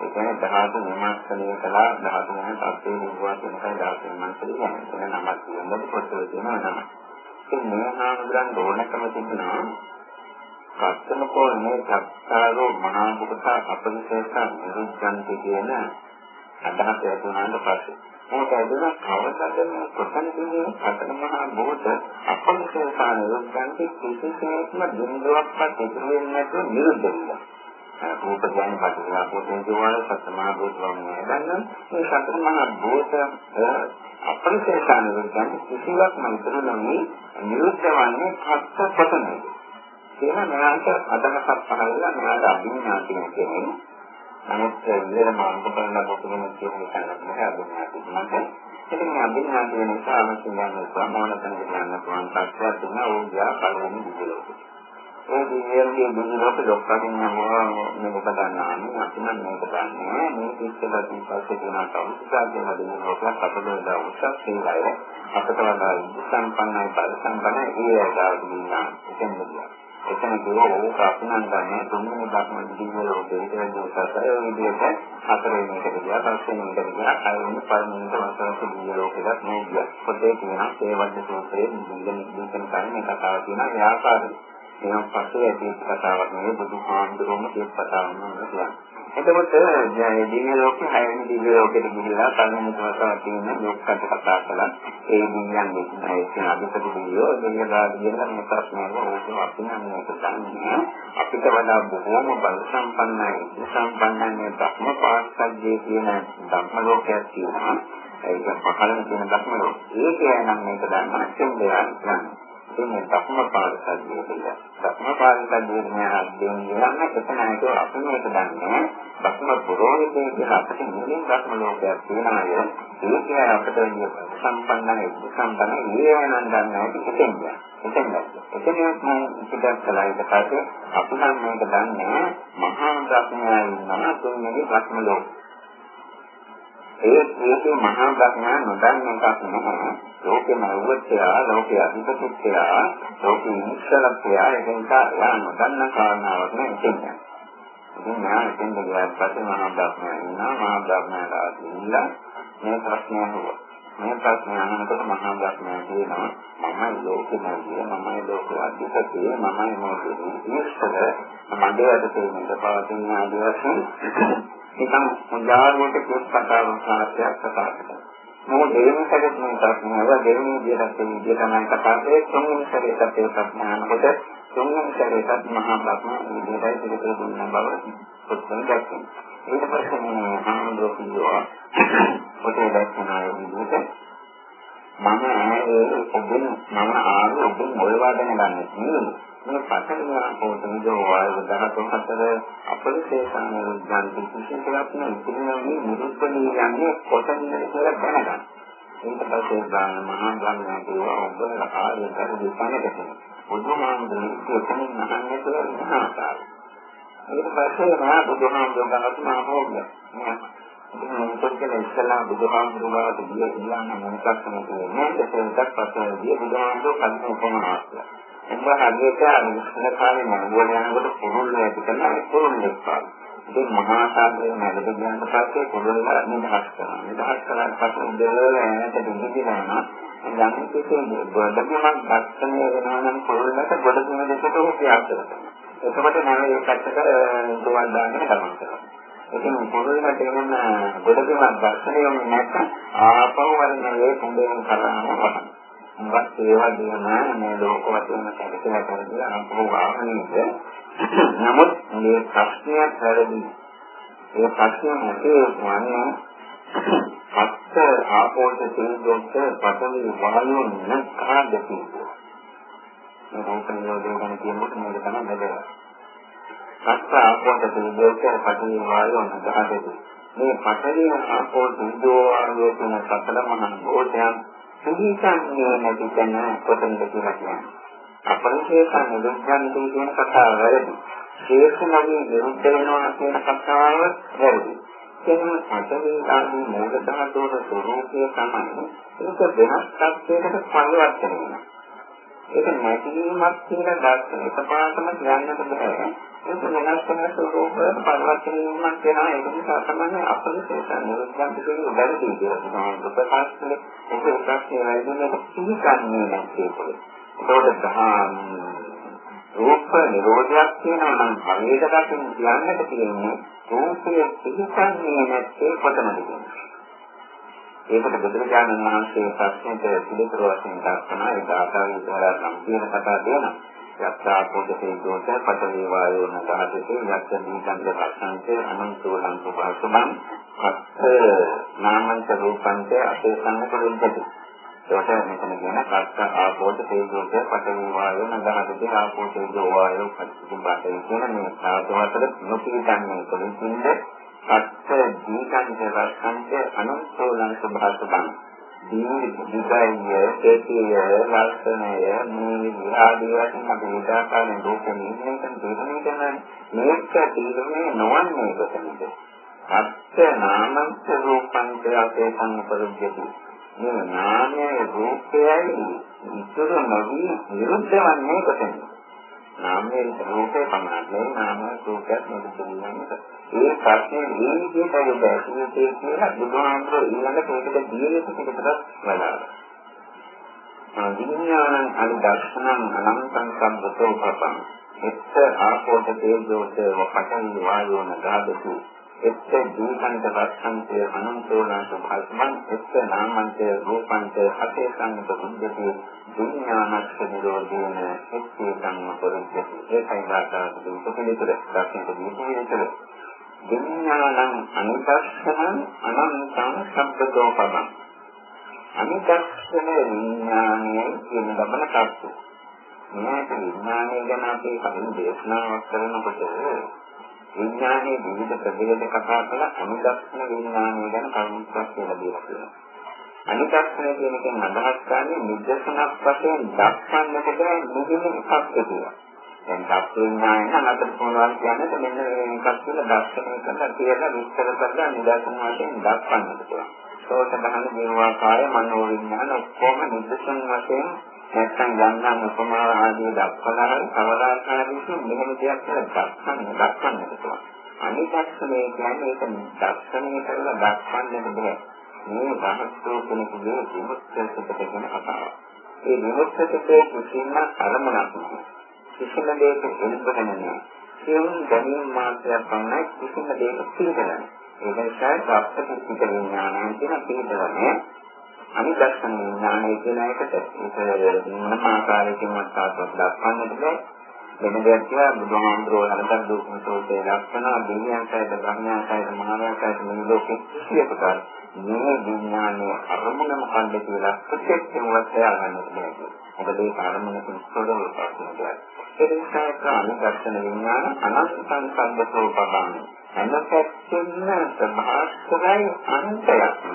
ඒ කියන්නේ ධාතු විමර්ශනය කළා ධාතු වෙන තත්ත්වේ නිරුවා කියන එකයි ධාතු විමර්ශනය කියන්නේ. එන නමක් කියන්නේ පොතේ තියෙන නම. ඉතින් මේ හාමුදුරන් ඕනකම තිබුණා කත්තනකෝ මේ සත්තාරෝ මහා භූත අපරිශේෂ නිරුද්ධන්ති කියන අදහස ඇතුණාට පස්සේ ඒක ඇදුණා කවදාද මේ කොතන කියන්නේ කතන මහා භූත අපරිශේෂ නිරුද්ධන්ති කිසිසේත්ම බිඳුවක්වත් ඉතුරු වෙන්නේ නැතුව නිරුද්ධ වෙනවා. රූප ඥාන පටිලා පොතේ ජීවන සත්‍යමහා භූත වන්නේ ගන්න මේ සතර මහා භූත අපරිශේෂ නිරුද්ධන්ති කිසිවක් මනිතර නොවේ නිරුද්ධ වන්නේ කත්ත කොතනද කියලා මෙයාට අදහසක් පහළ වෙලා මෙයාට අභිඥාති කියන්නේ. නමුත් විතර මාර්ග බලන කොටගෙන කියන එක නැහැ අභිඥාති කියන්නේ. ඉතින් මේ අභිඥාති වෙන නිසා අවශ්‍ය ගන්න ප්‍රමාණතන ගන්න පුළුවන් තත්ත්වයක් තියෙනවා ඕගා පළවෙනි විදිහට. ඒ දිවියන්ගේ බුදුරට ડોක්ටර්ගෙන් යනවා මේක ගන්නානේ අපි නම් මේක ගන්නවා මේ ඉස්සෙල්ලා දීපස්සේ කියන කවුරුසාගේ හදින ලෝකයක් අපේ දා උසස් සේවය අපට වඩා සම්පන්නයි පරිසම්පන්නයි. ඒ ආකාරයෙන් ඉන්න එකෙන් එතන කියෝ ඕක අපිනම් ගන්න තුන්වෙනි ධර්ම දිව්‍ය ලෝකයේ ඉඳන් සසය විදිහට හතරවෙනි එකට ගියා. පස්වෙනි එකට ගියා. හයවෙනි පළවෙනි දවසට දිව්‍ය ලෝකෙට මේ ගියා. පොතේ තියෙන ඒ වගේ සූත්‍රයේ දිගින් දිගින් කරන්නේ කතාව තියෙනවා. ඒ ආකාරයෙන් එහෙනම් පස්සේ ඇති කතාවක් නෙවෙයි බුදුහාමුදුරුවෝම කියපු කතාවක් නෙවෙයි එතකොට මේ දිව්‍ය ලෝකෙ හයවෙනි දිව්‍ය ලෝකෙට ගිහිලා පළවෙනි දවසට තියෙන ලෝකකට කතා කළා. ඒ දිව්‍යයන්ගේ ඒ කියන අධිපති දිව්‍යෝ දෙවියලා කියන මේ ප්‍රශ්නවල ඕක අපි නම් මේක දන්නේ. අපිට වඩා බොහෝම බල සම්පන්නයි. සම්පන්නන්නේ ධර්ම පාස්කල්යේ කියන ධර්ම ලෝකයක් තියෙනවා. ඒක පහළම තියෙන ධර්ම ලෝකය. ඒක නම් මේක දන්න අත්‍යන්තයක්. මේ ධර්මපාරිසද්ධිය කියලා. ධර්මපාරිසද්ධිය කියන දෙන්නේ නම් එතන ඒක අපි මේක දන්නේ. ධර්ම පුරෝහිතේ කියලා අපිට මුලින් ධර්ම ලෝකයක් තියෙනවා. ඒක අපිට සම්පන්නයි සම්පන්නයි ඒවනම් දන්නේ ඉතින්ද. එතෙන්ද. එතන මම ඉස්සරහ කළා ඊට පස්සේ අපි නම් මේක දන්නේ මහා ධර්මයන් නම් තුන්වෙනි ධර්ම ලෝකය. ඒ ඒකේ මහා ධර්මයන් නොදන්න එකක් නෙමෙයි. ලෝකේ මෞර්ත්‍ය ලෝකයේ අධිපතිත්වය ලෝකේ නිශ්චලත්වය එකෙන් යා නොදන්න කාරණාවක් නෙවෙයි කියන්නේ. ඉතින් මම එතෙන් ගියාට පස්සේ මහා බ්‍රහ්මයා ඉන්නවා මහා බ්‍රහ්මයාලා ඉන්න මේ ප්‍රශ්නය අහුවා. මේ ප්‍රශ්නය අහනකොට මහා බ්‍රහ්මයා කියනවා මම ලෝකෙ නැගිය මමයි ලෝකෙ අධිපතිය මමයි මොකද නිශ්චල මගේ අද තේමෙන්න පවතින ආදී වශයෙන් නිකන් හොඳාරමට කියස් කතාවක් සාහිත්‍යයක් කතා කරනවා. මොකද දෙවෙනි සැරේත් මේ ප්‍රශ්න අහලා දෙවෙනි විදිහට මේ විදිහට තමයි කතා කරේ තුන්වෙනි සැරේටත් ඒ ප්‍රශ්න අහනකොට තුන්වෙනි සැරේටත් මහා ප්‍රශ්න විදිහටයි පිළිතුරු දුන්න බව පොත්වල දැක්කේ. ඊට පස්සේ මේ ආනන්දෝ කියනවා පොතේ දැක්කන විදිහට මම ඒ ඔබෙන් මම ආවේ ඔබෙන් මොල් වදන ගන්න නෙමෙයි. මේ පතන පොතේ වායු දහතුන් හතර අපරිශේෂණ විඥාන විශේෂයක් නෙවෙයි. ඉතින් නිරුද්ධණී යන්නේ කොතනද කියලා දැනගන්න. ඊට පස්සේ ගාන මහා ගාමනා කියවා ඔබ ආයෙත් අර දෙපණකට. බුදුහාමුදුරුවෝ කොතනින් අහන්නේ කියලා මහාකාර. ඊට පස්සේ මහා බුදුහාමුදුරුවෝ ගාවට මහා හොග්ග. මොකද ඉස්සලා බුදුහාමුදුරුවෝ ගිය ඉල්ලන්න මොකක්ද කියන්නේ. මේක දෙකක් පස්සේ ගිය බුදුහාමුදුරුවෝ කල්පනා කරනවා. උඹ හදියට අනිත් කාලේ මනෝවල යනකොට පුරුල්ල ඇති කරන පුරුල්ල එක්කා. ඉතින් මහා සාගරේ නැගද ගියාට පස්සේ පුරුල්ල නිදහස් කරනවා. නිදහස් කරාට පස්සේ උදේවල ඈත දෙවිදිනවා. යම් කිසි ගොඩබිමක් දැක්කම වෙනවා නම් පුරුල්ලට ගොඩබිම දෙකට උපයාස කරනවා. එතකොට නම් ඒ පැත්තට දුවන් දාගෙන ගමන් කරනවා. ඉතින් පුරුල්ලට එන ගොඩබිමක් දැක්කම නැත්නම් ආපහු වරනේ කුඹෙන් කරාම වහනවා. මොකක් ඒ වගේම මේ ලෝක වශයෙන් සැකසලා කරලා අපෝ වාහනේද නමුත් මේ ප්‍රශ්නයක් වැරදි ඒ ප්‍රශ්නේ නැතේ වන්නේ අත්ත ආපෝෂ තේජොත් පතමි වායෝ නකාදති මේ රූපනියෝදේ ගැන කියනකොට මේක තමයි බෙදලා අත්ත ආපෝෂ තේජොත් පතමි වායෝ නකාදති මේ පතමි ආපෝෂ තේජෝ වායෝ කියන සතර මහා භූතයන් පිළිසන්නේ නැති තැන කොතනද කියලා කියන්නේ. අපරිශේෂණ නිරුද්ධන්ති කියන කතාව වැරදි. ශේෂණගේ විරුද්ධ වෙනවා කියන කතාව වැරදි. කියන පදවි ආදී මූල ධාතුවක ස්වરૂපය තමයි ඒක වෙනස් තත්යකට පරිවර්තනය වෙනවා. ඒක නැතිවීමක් කියලා දැක්කම එකපාරටම කියන්නට බෑ. ඒක වෙනස් වෙන ස්වરૂපයකට පරිවර්තන වීමක් වෙනවා. ඒක නිසා තමයි අපරිශේෂ නිරුද්ධන් කියන වැරදි කියලා ප්‍රකාශ කළේ. ඒක ප්‍රශ්නේ වැරදිනේ පිළිගන්නේ නැත්තේ. ඒකට දහම් රූප නිරෝධයක් තියෙනවා නම් පරිවේදකකින් කියන්නට තියෙන්නේ රූපයේ පිළිසන්නේ නැත්තේ කොතනද කියන්නේ. ඒකට බුදුරජාණන් වහන්සේ ප්‍රශ්නෙට පිළිතුරු වශයෙන් දක්වන ඒ ධාතාවේ ඉස්සරහ නම් කියන කතා දෙනවා. යත්තා පොදේ දෝෂ පතේ වායෝ නදාතේ යත්ත දීකන්ද රක්ෂන්ත අනන්තෝලං සුභාසුභං අත්ථ නාමංච රූපංච අපේ සංකල්පෙද්දී ඒකට මෙතන කියන කස්ස ආපෝත තේජෝක පඨවි වායෝ නදාතේ ආපෝ තේජෝ වායෝ පටිච්චසමුප්පාදේ කියන මේ සාධවතට නොපිටන්නේ කොලින්ද අත්ථ දීකන්ද රක්ෂන්ත අනන්තෝලං සුභාසුභං දීර්ඝය, කේතිය, ලක්ෂණය, මේ ආදී වශයෙන් අපි විදාකාරයෙන් රූපෙ නිර්ණයකන් දෙන්නේ තමයි මේක තීරණය නොවන්නේ කොතනද? අත්ථ නාමංච රූපංච අපේ සංපරුජ්ජති. මේ නාමයේ රූපයයි ඉතුරු නොවි නිරුද්ධ වන්නේ කොතනද? නාමයේ රූපේ පමණයි නාම රූපයක් නිරුද්ධ ඒ ප්‍රශ්නේ මේ විදිහට දැක්විතේ කියලා බුදුහාමුදුරුවෝ ඊළඟට ඒකට දීලා පිටකටත් වදාළා. විඥානං අනුදර්ශනං අනන්තං සම්බතෝ පපං එත්ත ආපෝත තේජෝත වපටන් වායෝන ගාදතු. එත්ත දීපන්ත වස්සන්තය අනන්තෝන සුභස්මන් එත්ත නාමන්තය රූපන්තය හතේ සංගත බුද්ධති විඥානස්ස නිරෝධේන එත්තේ සම්මපරිච්ඡති ඒකයි වාසාවතු උපකලිතර දක්ෂිත දීපිතර විඥානං අනුදර්ශනං අනන්තං සම්පතෝ පදං අනුදර්ශන විඥානයේ කියන ලබන කප්පු මේක විඥානය ගැන අපි කලින් දේශනාවක් කරනකොට විඥානයේ විවිධ ප්‍රභේද කතා කළ. අනුදර්ශන විඥානය ගැන කරුණක් කියලා දීලා තියෙනවා අනුදර්ශන කියන එකෙන් අදහස් කරන්නේ නිදර්ශනක් වශයෙන් දක්වන්නට බැහැ නිදිම එකක් කියලා දැන් දක්ෂිනායන අනතර පොළවන් කියන්නේ? මෙන්න මේකක් කියලා දර්ශනය කරලා කියලා විස්තර කරලා නිදර්ශන වශයෙන් දක්වන්නට පුළුවන්. සෝත බහන ජීවාකාරය මනෝ විඥාන ඔක්කොම නිදර්ශන වශයෙන් නැත්නම් ගන්නම් උපමා ආදී දක්වලා හරි කවදාකාරීසු මෙහෙම දෙයක් කියලා දක්වන්න දක්වන්නට පුළුවන්. අනිදර්ශනය කියන්නේ ඒක දර්ශනය කරලා දක්වන්නට බෑ. මේ රහස්‍යෝ කෙනෙකුගේ විමුක්තියට කියන කතාවක්. ඒ විමුක්තියට කිසිම අරමුණක් නැහැ. කිසිම දෙයක එල්බගෙන නැහැ. සියුම් දැනීම් මාත්‍රයක් පමණයි කිසිම දෙයක පිළිගන්නේ. ඒ නිසා සාප්පතික විඥානය කියන පිළිදවන්නේ අනිදර්ශන විඥානය කියන එකට ඒක මොනම ආකාරයකින්වත් තාපස් දක්වන්නට බෑ. වෙන දෙයක් කියලා බුදුහාමුදුරුවෝ හරදන් දුක්ඛ සෝතේ ලක්ෂණ දෙවියන්ටයි බ්‍රහ්මයන්ටයි මනෝයන්ටයි මේ ලෝකෙ සියකට මේ විඥානයේ අරමුණ මොකක්ද කියලා ප්‍රත්‍යක්ෂව හොයාගන්නට බෑ. මොකද ඒ අරමුණකින් සොඩවල පාස්නවා. ඒ නිසා කාමදර්ශන විඥාන අනන්ත සංසන්දතෝ පබං. හැම පැත්තෙම ප්‍රභාස්කරයි අන්තයක්.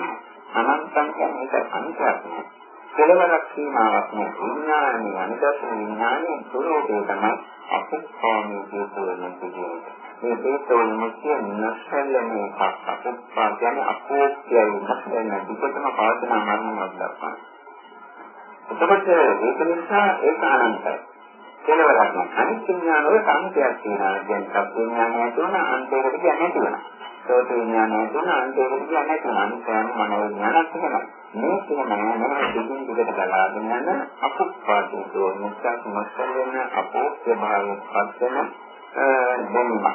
අනන්තං කියන්නේ අන්තයක් නේ. කෙලවරක් සීමාවක් නේ. විඥානයේ අනිදර්ශන විඥානයේ ස්වરૂපය තමයි අපස්පාමී හේතුවෙන් කියන්නේ. මේ හේතුවෙන් මුක්තිය නැසැලෙන එකක් අපස්පා කියන්නේ අපෝක්ෂයයි නැසැලෙන දුකටම පවතින මරණයක් දක්වනවා. එතකොට ඒක නිසා ඒක අනන්තයි. කෙලවරක් නෑ. අනිත් විඥාන වල සංකේතයක් තියෙනවා. දැන් සබ් විඥානය තුන අන්තයකට කියන්නේ නැති වෙනවා. සෝත විඥානය තුන අන්තයකට කියන්නේ නැති වෙනවා. අනිත් යන මනෝ විඥානක් තියෙනවා. මේ කියන නෑ දෙකින් දෙකට ගලාගෙන යන අපුප්පාදෝ මුක්තක් මස්සල් වෙන අපෝක්ෂ භාවයක් පත් වෙන දෙන්නක්.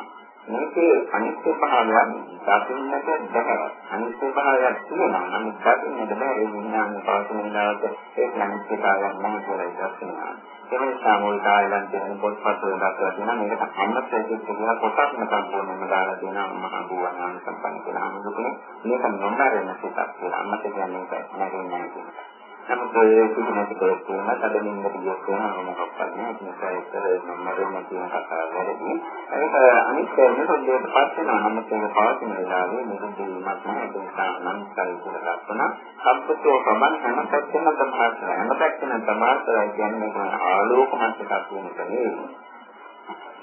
මේකේ අනිත්‍ය භාවයක් දකින්නට බැහැ. අනිත්‍ය භාවයක් තියෙනවා. නමුත් දකින්නට බැහැ. ඒ විඥාන පවතින දායක ඒ අනිත්‍යතාවයක් නැහැ කියලා දකිනවා. ඒ නිසා මුල් කාලෙන් තියෙන පොත්පත් වල දක්වලා තියෙනවා. මේකට අම්මතේක කියලා පොතක් සම්පූර්ණයෙන්ම දාලා තියෙනවා. මහා බුවනාන සම්පන්න කියලා අමුදුනේ මේක නොමරන සිතක් කියලා. අම්මතේ කියන්නේ ඒක නැගෙන්නේ නැහැ කියලා. නමුත් ඒ කිසිමකට කියන තදමින් දෙවියෝ කියන මොකක්ද නෑ නිසා ඒක නොමරන කියන කතාව වැරදි. ඒක අනිත් මෙතෙන්ට පස්සේ නම් මේක පවතින වෙලාවේ නිරුද්ධ වීමක් නැහැ. ඒ නිසා නම් කල් කියලා දක්වන සම්පූර්ණ ප්‍රමාණ හැම පැත්තෙම සමාර්ථය හැම පැත්තෙම සමාර්ථය කියන්නේ ආලෝකමත් එකක් වෙන කෙනෙක්.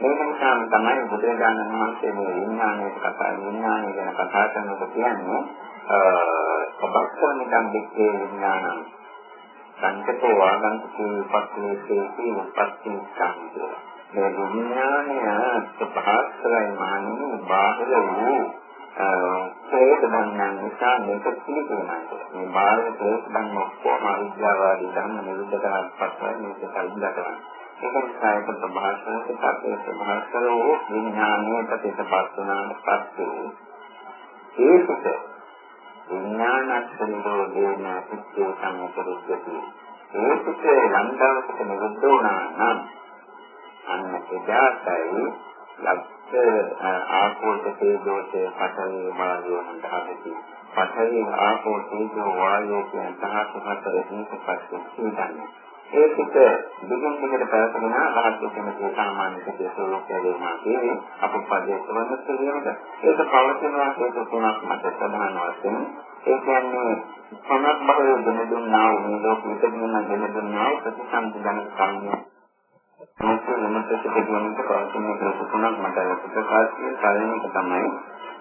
මේ නිසා තමයි බුදුරජාණන් වහන්සේ මේ විඥානයේ කතා විඥානය ගැන කතා කරනකොට කියන්නේ අබක්ෂණ නිකම් විඥානං? සංකතෝ ආගන්තුකේ උපක්ලේශේ උපස්ති සංකේතය. මේ විඥානය සපහස්තරයි මානු බාහිර වූ ඒක දන්නන් නිසා මේක පිළිගන්නවා. මේ බාහිර ඒක දන්න ඔක්කොම අවිද්‍යාවාදී ධර්ම නිරුද්ධ කරන්න පස්සේ මේක කල්පනා කරනවා. ඒක නිසා ඒක ප්‍රභාෂණක තත්ත්වයේ ප්‍රභාෂණ වූ විඥානයට පිටපත් වුණාට පස්සේ ඒකට විඥානස්කන්ධෝ දේන සිත්ය සම්පූර්ණයි. ඒකට ලංකාවට නිරුද්ධ වුණා නම් අන්න එදාටයි ලක්ෂ ආපෝත තේජෝසේ පඨවි වායෝ හඳහති. පඨවි ආපෝ තේජෝ වායෝ කියන තහස හතර ඉන්නපස්සේ සීතන්නේ. ඒ පිට දිගින් දිගට පැවතෙන රහත් කෙනෙකුගේ සාමාන්‍ය සිතේ ස්වરૂපය වෙනවා කියන්නේ අපපදයේ වන්න පිළිවෙලද ඒක පවතිනවා හේතු තුනක් මත ප්‍රධාන වශයෙන්. ඒ කියන්නේ සමත් භවයේ දෙන දුන්නා වූ මේ ලෝක විකදීන දෙන දුන්නා වූ ප්‍රතිසංගතන කර්මය. මොකද මොනතරම් පිළිගන්නට පවතින හේතු තුනක් මත ප්‍රකාශ කරන එක තමයි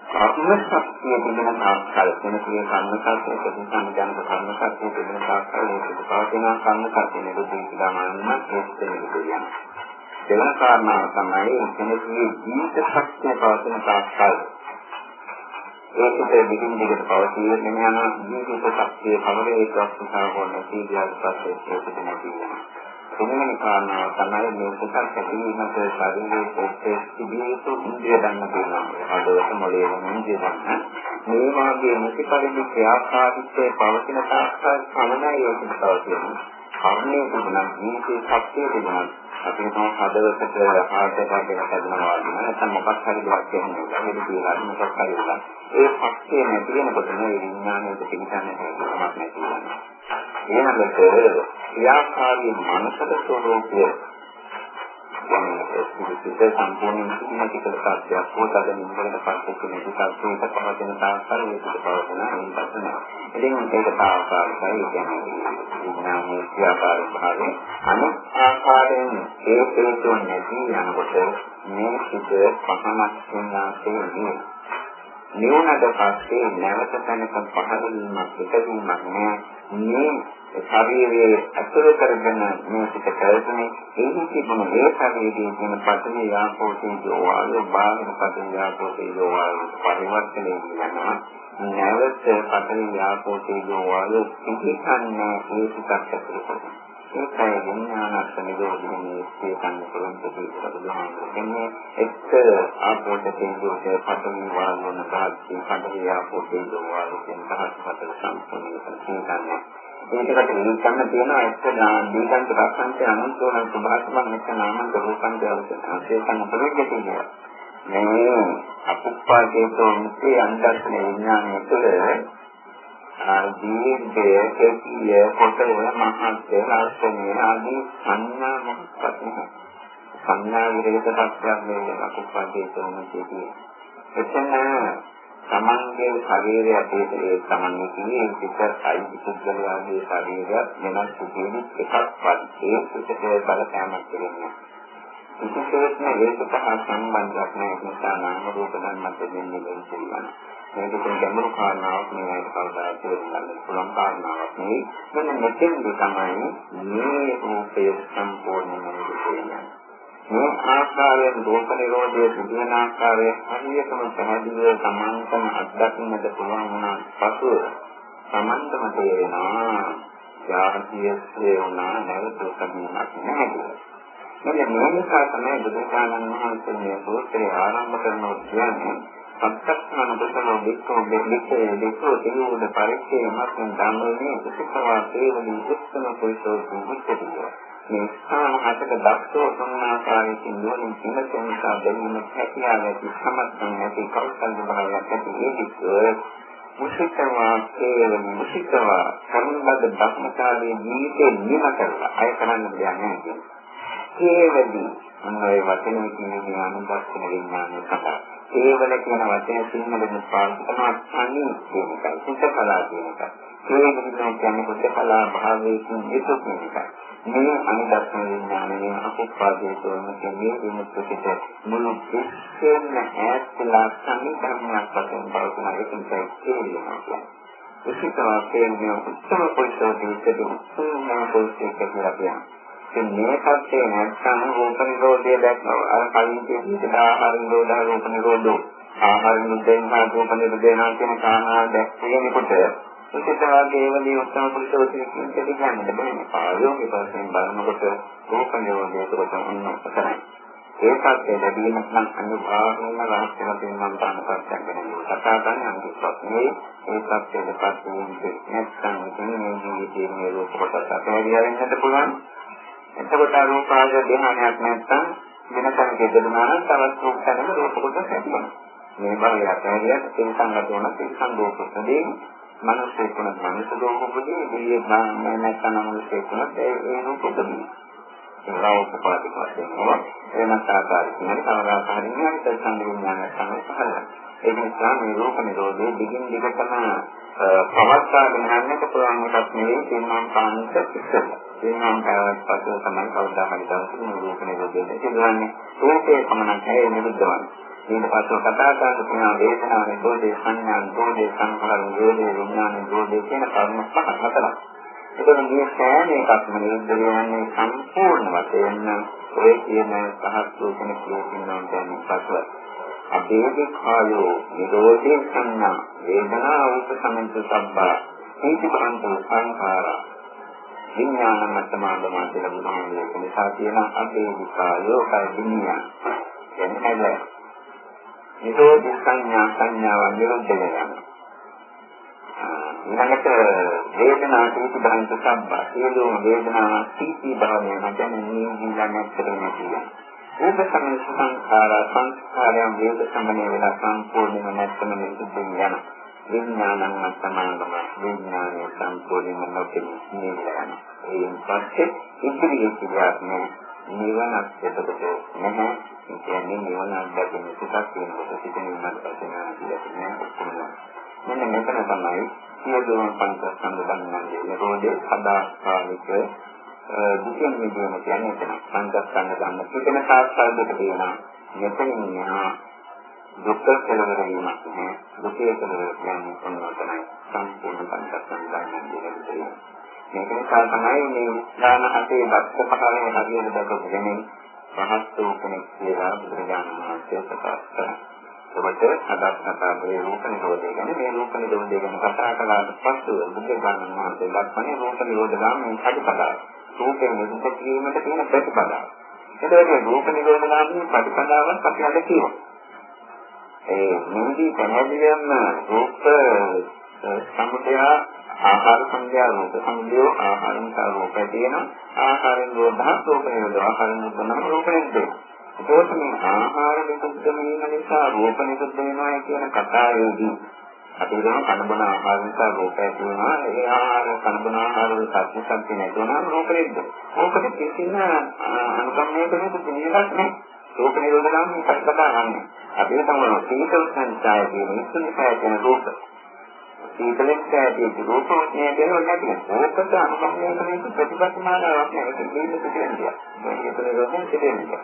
කර්ම ශක්තිය තිබෙන තාක්කල් කෙනෙකුගේ කර්ම ශක්තිය ප්‍රතිසංජානක කර්ම ශක්තිය තිබෙන තාක්කල් ඒක පවතින කර්ම ශක්තිය නිරුද්ධ කිරීමම ඒත් නිරුද්ධ දෙවන කාරණාව තමයි කෙනෙකුගේ ජීවිත ශක්තිය පවතින තාක්කල්. ඒකට දිගින් දිගට පවතින යන ජීවිත ශක්තිය කවර එකක් නිසා හෝ නැති ගියාට පස්සේ ඒක නැති වෙනවා. තුන්වෙනි කාරණාව තමයි මේ කුසල් කැපීමට ශරීරයේ පොත්තේ තිබීතු ඉන්ද්‍රිය ධර්ම තියෙනවා. ආදෝෂ මොලේ ඉන්ද්‍රිය ධර්ම. මේ වාගේ මුති පරිදි ක්‍රියාකාරීත්වයේ පවතින තාක්ෂාත් සමනයි ඒක පවතිනවා. කර්මයේ තිබුණා ජීවිතයේ ශක්තිය තිබුණා. අපි හිතමු හදවතට ආහාරයක් ගැන හදනවා වගේ නැත්නම් මොකක් හරි දෙයක් කියන්නේ මේක කියලා මොකක් හරි උනා. ඒ ශක්තිය නැති වෙනකොට මේ විඥානයේ පිටින්නේ නැහැ නැති වෙනවා. ඊළඟට ක්‍රියාකාරී මනසට ස්වરૂපය සිත සම්පූර්ණ සිහිනතික සත්‍යයක් පොතද නිවනට පස්සේ කෙනෙක් සත්‍යයට පවතින තාක්කල් මේක පවතින අනිපස්සන. ඉතින් මේක තාවකාලිකයි කියන්නේ විඥානයේ ක්‍රියාකාරී භාවය අනිත් ආකාරයෙන් ඒ හේතු නැති යනකොට මේ සිත පහමත් වෙනාසේ නේ. නිවනට පස්සේ නැවත තැනක පහළ වීමක් එකවීමක් නෑ. මේ ශරීරයේ අතුරු කරගෙන මේ සිත කරගෙන එහි තිබුණු ඒ ශරීරයේ තියෙන පඨවි යාපෝතේ ජෝවායෝ බාහිර පඨවි යාපෝතේ ජෝවායෝ පරිවර්තනය වෙනවා. නැවත පඨවි යාපෝතේ ජෝවායෝ පිටිකන්නේ ඒ සිතක් ඇතුළු කරනවා. ඒකයි විඥානස්ස නිරෝධයේ ස්ථේතන් කරන ප්‍රතිපදවන්නේ එක්ක ආපෝතේ ජෝතේ පඨවි වායෝන භාග්‍ය පඨවි යාපෝතේ ජෝවායෝ කියන පහත් පතර සම්පූර්ණ කරනවා ඒකට නිකම්ම තියෙනවා. එක්ක දීගන්ත රක්ෂන්ත අනුසෝන සුභාසමන් එක්ක නාමන්ත රූපන්ත අවශ්‍යතාවයන් ප්‍රවේගිතේ මේ අපුප්පාදේතෝ මුත්තේ අන්දර්ශන විඥානය තුළ ජීවිතයේ කෙටිය කොටය මහත්ය ලක්ෂණය ආදී සංඥා මොකක්වත් නැහැ. සංඥා විරහිත තත්ත්වයක් මේ අපුප්පාදේතෝ මුත්තේ එතන තමන්ගේ ශරීරය ඇතුළත ඒ තමන්ගේ කියන්නේ පිටයි පුද්ගලයාගේ ශරීරය වෙනස් සුදුසු එකක් වගේ පිටේ බලපෑමක් කරනවා. විශේෂයෙන්ම ඒකට හා සම්බන්ධයක් නැහැ නිසා නාම රූප ධර්මත් දෙන්නේ දෙන්නේ මේක ගැඹුරු කාරණාවක් නෙවෙයි කවදා තේරුම් පුළුවන් කාරණාවක් නෙවෙයි. මෙන්න මෙතෙන්දි තමයි මේ රූපය සම්පූර්ණයෙන්ම වෙන්නේ. මේ ආකාරයෙන් රෝග නිරෝධයේ සිදුවන ආකාරය හරියටම පැහැදිලිව සමාන්තම අත්දකින්නට පුළුවන් වුණාට පසුව සමන්තම තේරෙනවා යාතියේ වුණා නැවත සම්මත නැහැ. මෙන්න මේ නිසා තමයි බුදුරජාණන් වහන්සේ මේ සූත්‍රය ආරම්භ කරනවා කියන්නේ සත්‍යස්නාන දසන දෙකෝ දෙකේ දෙකෝ තිනුද පරිච්ඡේදයක් ධම්මයේ උපසවා තේරුම් උත්තම කොයිසෝ දුක්ඛිතය මේ ස්ථාන හතක දක්ෂෝ සම්මාකාරයෙන් නුවණින් පිළිසෙන නිසා බැලීම හැකියාව ඇති සමත්කම් ඇති කෞශල්‍ය භාවයක් ඇති හේතුව මුසිකවා කේවල මුසිකවා කර්මබද ධර්මතාවයේ ජීවිතේ නිම කරලා අය කරන්න දෙයක් නැහැ කේවලි අන්නෝයි වචනේ කියන්නේ අනුබස්සන විඥානය තමයි කේවල කියන වචනේ සිංහලෙන් පාවිච්චි කරනවා අනි කියන එක සිතකලා කියන එක කේවල කියන්නේ කුසකලා භාවයෙන් යුතු කියන එක මේ අනුදර්ශන විඥානයේ අපෝපාදයේ තෝරන මේ විමුක්තියට මුළු විශ්වයම ඈත්ලා සම්නිධානයක් වශයෙන් බලන එකයි තේරෙනවා. විශේෂයෙන්ම තේන්නේ උත්තර පොයිසෝදී උත්තම පොයිසෝදී කියලා කියනවා. මේ පැත්තේ නැත්නම් රූප නිරෝධය දැක්වව අර කලින් කියන ආහාර නිරෝධය රූප නිරෝධය ආහාර නිරෝධයෙන් හා රූප නිරෝධය නම් කියන කාරණා දැක්වෙනකොට උසිතාගේවදී උත්තම පුරුෂෝත්තරී කියන දෙයක් කියන්නේ බෑ. ආයෝගික වශයෙන් බලනකොට රූප නිරෝධයට කොට ඔන්න ඔතනයි. ඒ සත්‍ය ලැබීම නම් අනුභාවයෙන්ම රහස් වෙන දෙන්නම් පානපත්යක් වෙනවා. කතා කරන්නේ අනිත්‍යත් නෙවෙයි. ඒ සත්‍යයටපත් වෙන්නේ නැත්නම් ඉතින් මේ ජීවිතයේ මේ රූප කොටස අපහැරියා වෙන්නත් පුළුවන්. එතකොට රූපාද ධ්‍යානයක් නැත්නම් වෙනසක් දෙදුනා නම් තවත් රූප තැනක රූප කොටස ඇතිවෙනවා. මේ භවය අපහැරියා තින් සංගත වෙන තින් සංගෝපසදී මනසේ කොන මනස දෝපපදී දිව්‍ය බාහම නැත්නම් මනසේ කොන ඒ රූප උපදී. ඒවා උපපාදික වශයෙන් වෙනස් ආකාරයකින් කවදාකහරින් යන සංවිඥානය තමයි පහළ. ඒ නිසා මේ රූප නිරෝධයේ දිගින් දිගටම පවත්වාගෙන යන්නට පුළුවන් එකක් නෙවෙයි තේමාන් කාන්ත ඉස්සෙල්ලා. තේමාන් කාවත් පස්සේ තමයි කවදා හරි දවසක මේ රූප නිරෝධයේ සිදුවන්නේ. රූපේ පමණක් නෙවෙයි නිරුද්ධවන්නේ. ඊට පස්සේ කතා කරන තියෙන වේදනාව නිරෝධේ සංඥා නිරෝධේ සංඛාර නිරෝධේ විඥාන නිරෝධේ කියන කර්ම පහ හතරක්. ඒකෙන් මේ සෑම එකක්ම නිරුද්ධ වෙන්නේ සම්පූර්ණ වශයෙන්ම ඔය කියන පහත් රූපන කියනවා කියන්නේ පස්වයි. අභේද කායෝ නිරෝධේ සංඥා වේදනා උපසමන්ත සබ්බා හේතුකාන්ත සංඛාරා. විඥාන මතමාදමා කියලා බුදුහාමුදුරුවෝ කියන නිසා කියන අභේද කායෝ කය විඥාන එන්නේ නිරෝධ සංඥා සංඥාව නිරුද්ධ වෙනවා ඊළඟට වේදනා සීති බහින්ත සම්බා සියලුම වේදනා සීති භාවය නැත්නම් නිවිලන්නට කරනවා කියන්නේ. රූප සමන සංඛාර සංස්කාරයන් වේද සමනය වෙලා සම්පූර්ණයෙන්ම නැත්නම් නිරුද්ධ යන විඥානං මත්තමාංගම විඥානය සම්පූර්ණයෙන්ම නොපෙනී නිවිලන. ඒන් පස්සේ ඉතිරි කියාත්ම නිවනක් එතකොට නැහැ. ඒ කියන්නේ නිවන අත්දැකීම සුඛක් වෙනකොට සිටින උනත් පස්සේ නාකිය කියන්නේ මෙන්න මෙතන තමයි සියලුම පංචස්කන්ධ ධර්මයන්ගේ නිරෝධය සදාකාලික දුකින් මිදීම කියන්නේ එතන පංචස්කන්ධ ධර්ම පිටන සාස්ත්‍රයකට තියෙනවා මෙතනින් යනවා දුක් කෙලවර වීමක් නෑ දුකේ කෙලවර කියන්නේ කොහොමදයි සම්පූර්ණ පංචස්කන්ධ ධර්මයන්ගේ නිරෝධය මේක නිසා තමයි මේ ඥාන හතේ බක්ක පහරේ හරියට දක්වපු දෙන්නේ පහත් වූ කෙනෙක් කියලා බුදුරජාණන් වහන්සේ ප්‍රකාශ කරනවා එතකොට අදත් කතා කරේ රූප නිරෝධය ගැන. මේ රූප නිරෝධය ගැන කතා කළාට පස්සේ බුද්ධ ගානන් වහන්සේ දක්වන්නේ රූප නිරෝධ ගාමී ප්‍රතිපදාව. රූපේ නිරුද්ධ කිරීමට තියෙන ප්‍රතිපදාව. එතකොට රූප නිරෝධ ගාමී ප්‍රතිපදාවත් අපි අද කියනවා. ඒ නිදි පැහැදිලිවම රූප සමුදය ආහාර සංඥා රූප සංඥා ආහාර නිසා රූපය තියෙනවා. ආහාරෙන් රූප රූප නිරෝධ ආහාරෙන් රූප රූප නිරෝධ ඒකත් මේ ආහාර නිකුත් වීම නිසා රූප නිකුත් වෙනවා කියන කතාවේදී අපි හිතන කනබන ආහාර නිසා රූප ඇති වෙනවා ඒ ආහාර කනබන ආහාර වල සත්‍ය සත්‍ය නැති වෙනවා රූප නිරුද්ධ. ඕකට කිසිම අනුකම්පනයක නිකුත් නැහැ. රූප නිරෝධ නම් මේක කතා කරන්නේ. අපි හිතමු සීතල සංචාය කියන ඉස්සුනිකය කියන රූප. සීතලෙන් කැදී රූප මේ දෙනවා නැති. ඕකට අනුකම්පනයක නිකුත් ප්‍රතිපත්ති මානාවක් නැහැ. ඒක දෙන්න කියන්නේ. මේක නිරෝධයෙන් සිදෙන්නේ.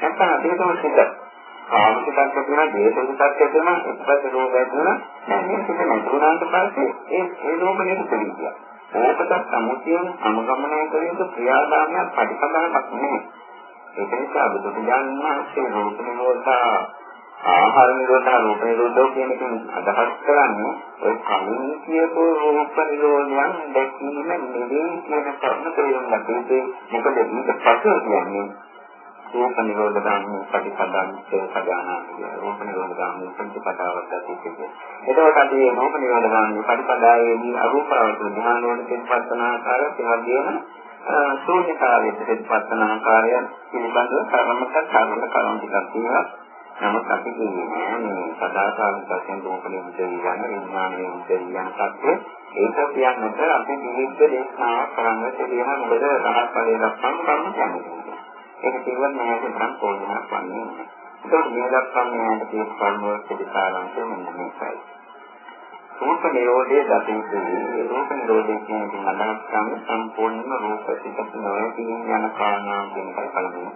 නැත්නම් අතේතම සිත. කාමික තත්ත්ව තියෙනවා, දේශික තත්ත්ව තියෙනවා, එක්පස් රෝගය තියෙනවා. දැන් මේ සිත නැතුණාට පස්සේ ඒ ඒ රෝග නිරුද්ධ වෙනවා. ඕකට සමුතියෙන් අනුගමනය කළ යුතු ක්‍රියාදාමයක් ප්‍රතිපදාවක් නෙමෙයි. ඒක නිසා බුදුරජාණන් වහන්සේ රූප නිරෝධා ආහාර නිරෝධා රූප නිරෝධෝ කියන එකෙන් අදහස් කරන්නේ ඔය කලින් කියපු රූප නිරෝධයන් දැකීම නෙවෙයි කියන කරුණ තේරුම් ගන්න. මොකද මේක පසු කියන්නේ රූප නිරෝධ ගාමී ප්‍රතිපදාන්තේ සදානා කියන රූප නිරෝධ ගාමී ප්‍රතිපදාවට ඇතිවෙන්නේ. එතකොට අපි මේ රූප නිරෝධ ගාමී ප්‍රතිපදාවේදී අරූපාවච ධ්‍යාන වල පිටපත්තන ආකාරය තේවදීන ශූන්‍යතාවයේ පිටපත්තන ආකාරය පිළිබඳව කර්මක කර්ම කරුණු ටිකක් තියෙනවා. නමුත් අපි කියන්නේ මේ සදාකාලික වශයෙන් රූප නිරෝධ යන විඥානයේ උදේ යන සත්‍ය ඒක කියන්නට අපි විවිධ දේශනා කරන්න තියෙන මොකද රහත් ඵලයේ දක්වන්න කරුණු කියන්නේ. ඒක කිව්වත් නෑ කරන් පොළොන්නක් වන්නේ නෑ. ඒකට මේ දක්වන්නේ නෑ කියන කර්ම වල පිළිසාරාංශය මෙන්න මේකයි. රූප නිරෝධයේ දතිතුනේ රූප නිරෝධයේ කියන එක අදහස් කරන සම්පූර්ණ රූප සිතක් නොවැදී යන කාරණා කියන එකයි කලින්.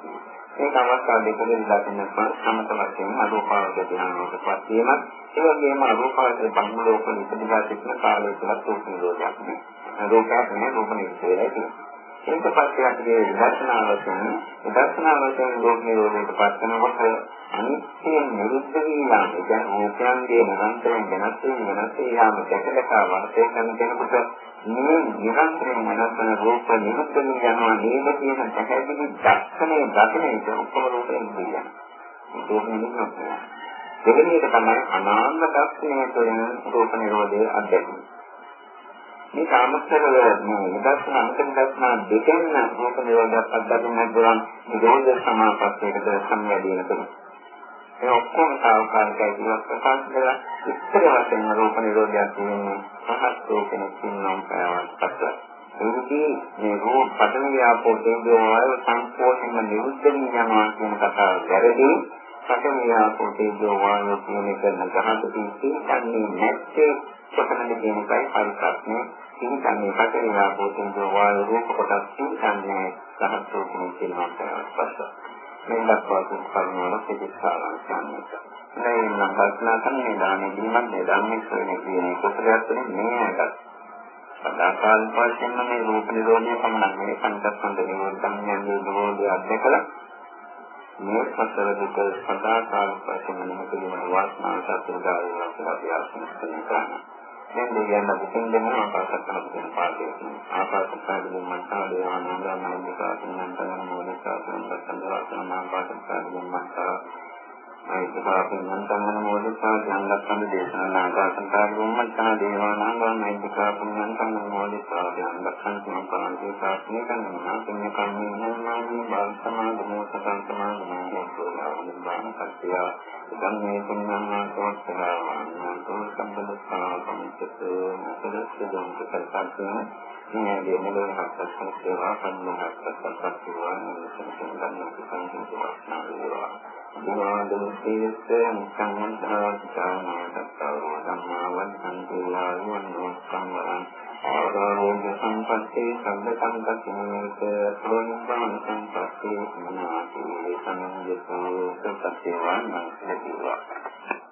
ඒක අවස්ථාව දෙකකින් දකින්න පුළුවන් සමත වශයෙන් අරූපාවද ධ්‍යානවලටපත් වීමත් ඒ වගේම අරූපාවද බ්‍රහ්ම ලෝක නිපදලා සිටින කාලය තුළ රූප නිරෝධයක් නේ. රූපයක් නේ රූප නිරෝධයයි. ඒක පස්සේ අපේ විදර්ශනා වශයෙන් විදර්ශනා වශයෙන් ලෝක නිරෝධයට පත් වෙනකොට අනිත්‍ය නිරුද්ධ වීම කියන ඕපයන්ගේ නිරන්තරයෙන් වෙනස් වීම වෙනස් වීම දැකලා වාසය කරන කෙනෙකුට මේ නිරන්තරයෙන් වෙනස් වෙන රූප නිරුද්ධ වී යනවා නේද කියන පැහැදිලි දර්ශනය දකින එක ඔක්කොම රූපයෙන් කියනවා. ඒක නෙමෙයි. දෙවෙනි එක තමයි අනාත්ම දර්ශනය තුළින් රූප නිරෝධය අත්දැකීම. මේ කාමස්තරව මේ විදර්ශන අන්තිම දර්ශන දෙකෙන් රූප නිරෝධයක් අත්දකින්න පුළුවන් නිරෝධ සමාපත්තයකට සම්බන්ධ වෙනවා. ඒ ඔක්කොම සාවකාලිකයි කියලා ප්‍රකාශ කරලා ඉස්සර වශයෙන් රූප නිරෝධයක් කියන්නේ පහත් රූපෙනෙක් ඉන්නම් කායවත් පස්ස. ඒකදී මේ රූප පඨවි ආපෝ තේජෝ වායු සම්පූර්ණයෙන්ම නිරුද්ධ වෙනවා කියන කතාව වැරදි. පඨවි ආපෝ තේජෝ වායු කියන එක නගහතු තීන්නේ නැත්තේ කොතනද කියන එකයි හරි ප්‍රශ්නේ. ඉතින්න්නේ පටේ ආපෝතෙන් වායු රූප කොටස් තින්නේ සහස්‍රෝපණය කියනවා පස්ස. මේ දක්වා තුන් කරුණවල පිළිස්සාරම් ගන්නට. මේ නම් කල්පනා කරන්නේ දානේ දීමක් මේ ධම්මේ සොයන කියන කුසලයක් තුනේ මේ එකක්. සදාකාල වශයෙන්ම මේ රූප නිරෝධය පමණක් මේ පංචස්කන්ධ නිරෝධම් යන්නේ නිරෝධය අධ්‍යකලා මේ පතර දුක සදාකාල වශයෙන්ම නිමකීමේ වාසනාව සත්‍යදාය වෙනවා කියලා අපි ආශිර්වාද කරනවා. දැන් දෙවියන් අපින් දෙන ආකාශත්තන දෙන පාඩේ ආකාශත්තන දෙන මන්තා දේවානන්ද නන්දිකා තුන්වන්තන මොනිකා තුන්වන්තන වාසන ආකාශත්තන දෙන මන්තා අයිතිකාපින් මන්තංගන මොදිකා ධම්මස්සන්ද දේශනා ආකාශත්තන දෙන මන්තා දේවානන්ද නන්දිකා තුන්වන්තන මොදිකා ධම්මස්සන් තුන්වන්තන සාස්නේ කන්නා පුණ්‍ය කම්මේ නමාමි බාල සමාධි සතං සමාධි හේතුලාවන බාන කත්‍ය ධම්මේ පුඤ්ඤං සෝත්තරාවන්තෝ සම්බුද්ධා සම්පතෝ සදස්සදං කල්පත්තේ මේ දෙමළේ හත්සක් සේවා කන්නහත් සත්‍යක් සේවා නිසංසන් ගන්න සංකේතයක් නාවේවා දුනාදම් සීසේ සංඝං ධාතානාතව ධම්මාවන් සංකේලාවන්නෝ සම්වරං ආරෝග්‍ය සම්පත්තේ සම්බ සංකප්පේක ප්‍රෝණිපාන සම්පත්තේ මනාති සංයතෝ සත්‍යවාන් මනසේවා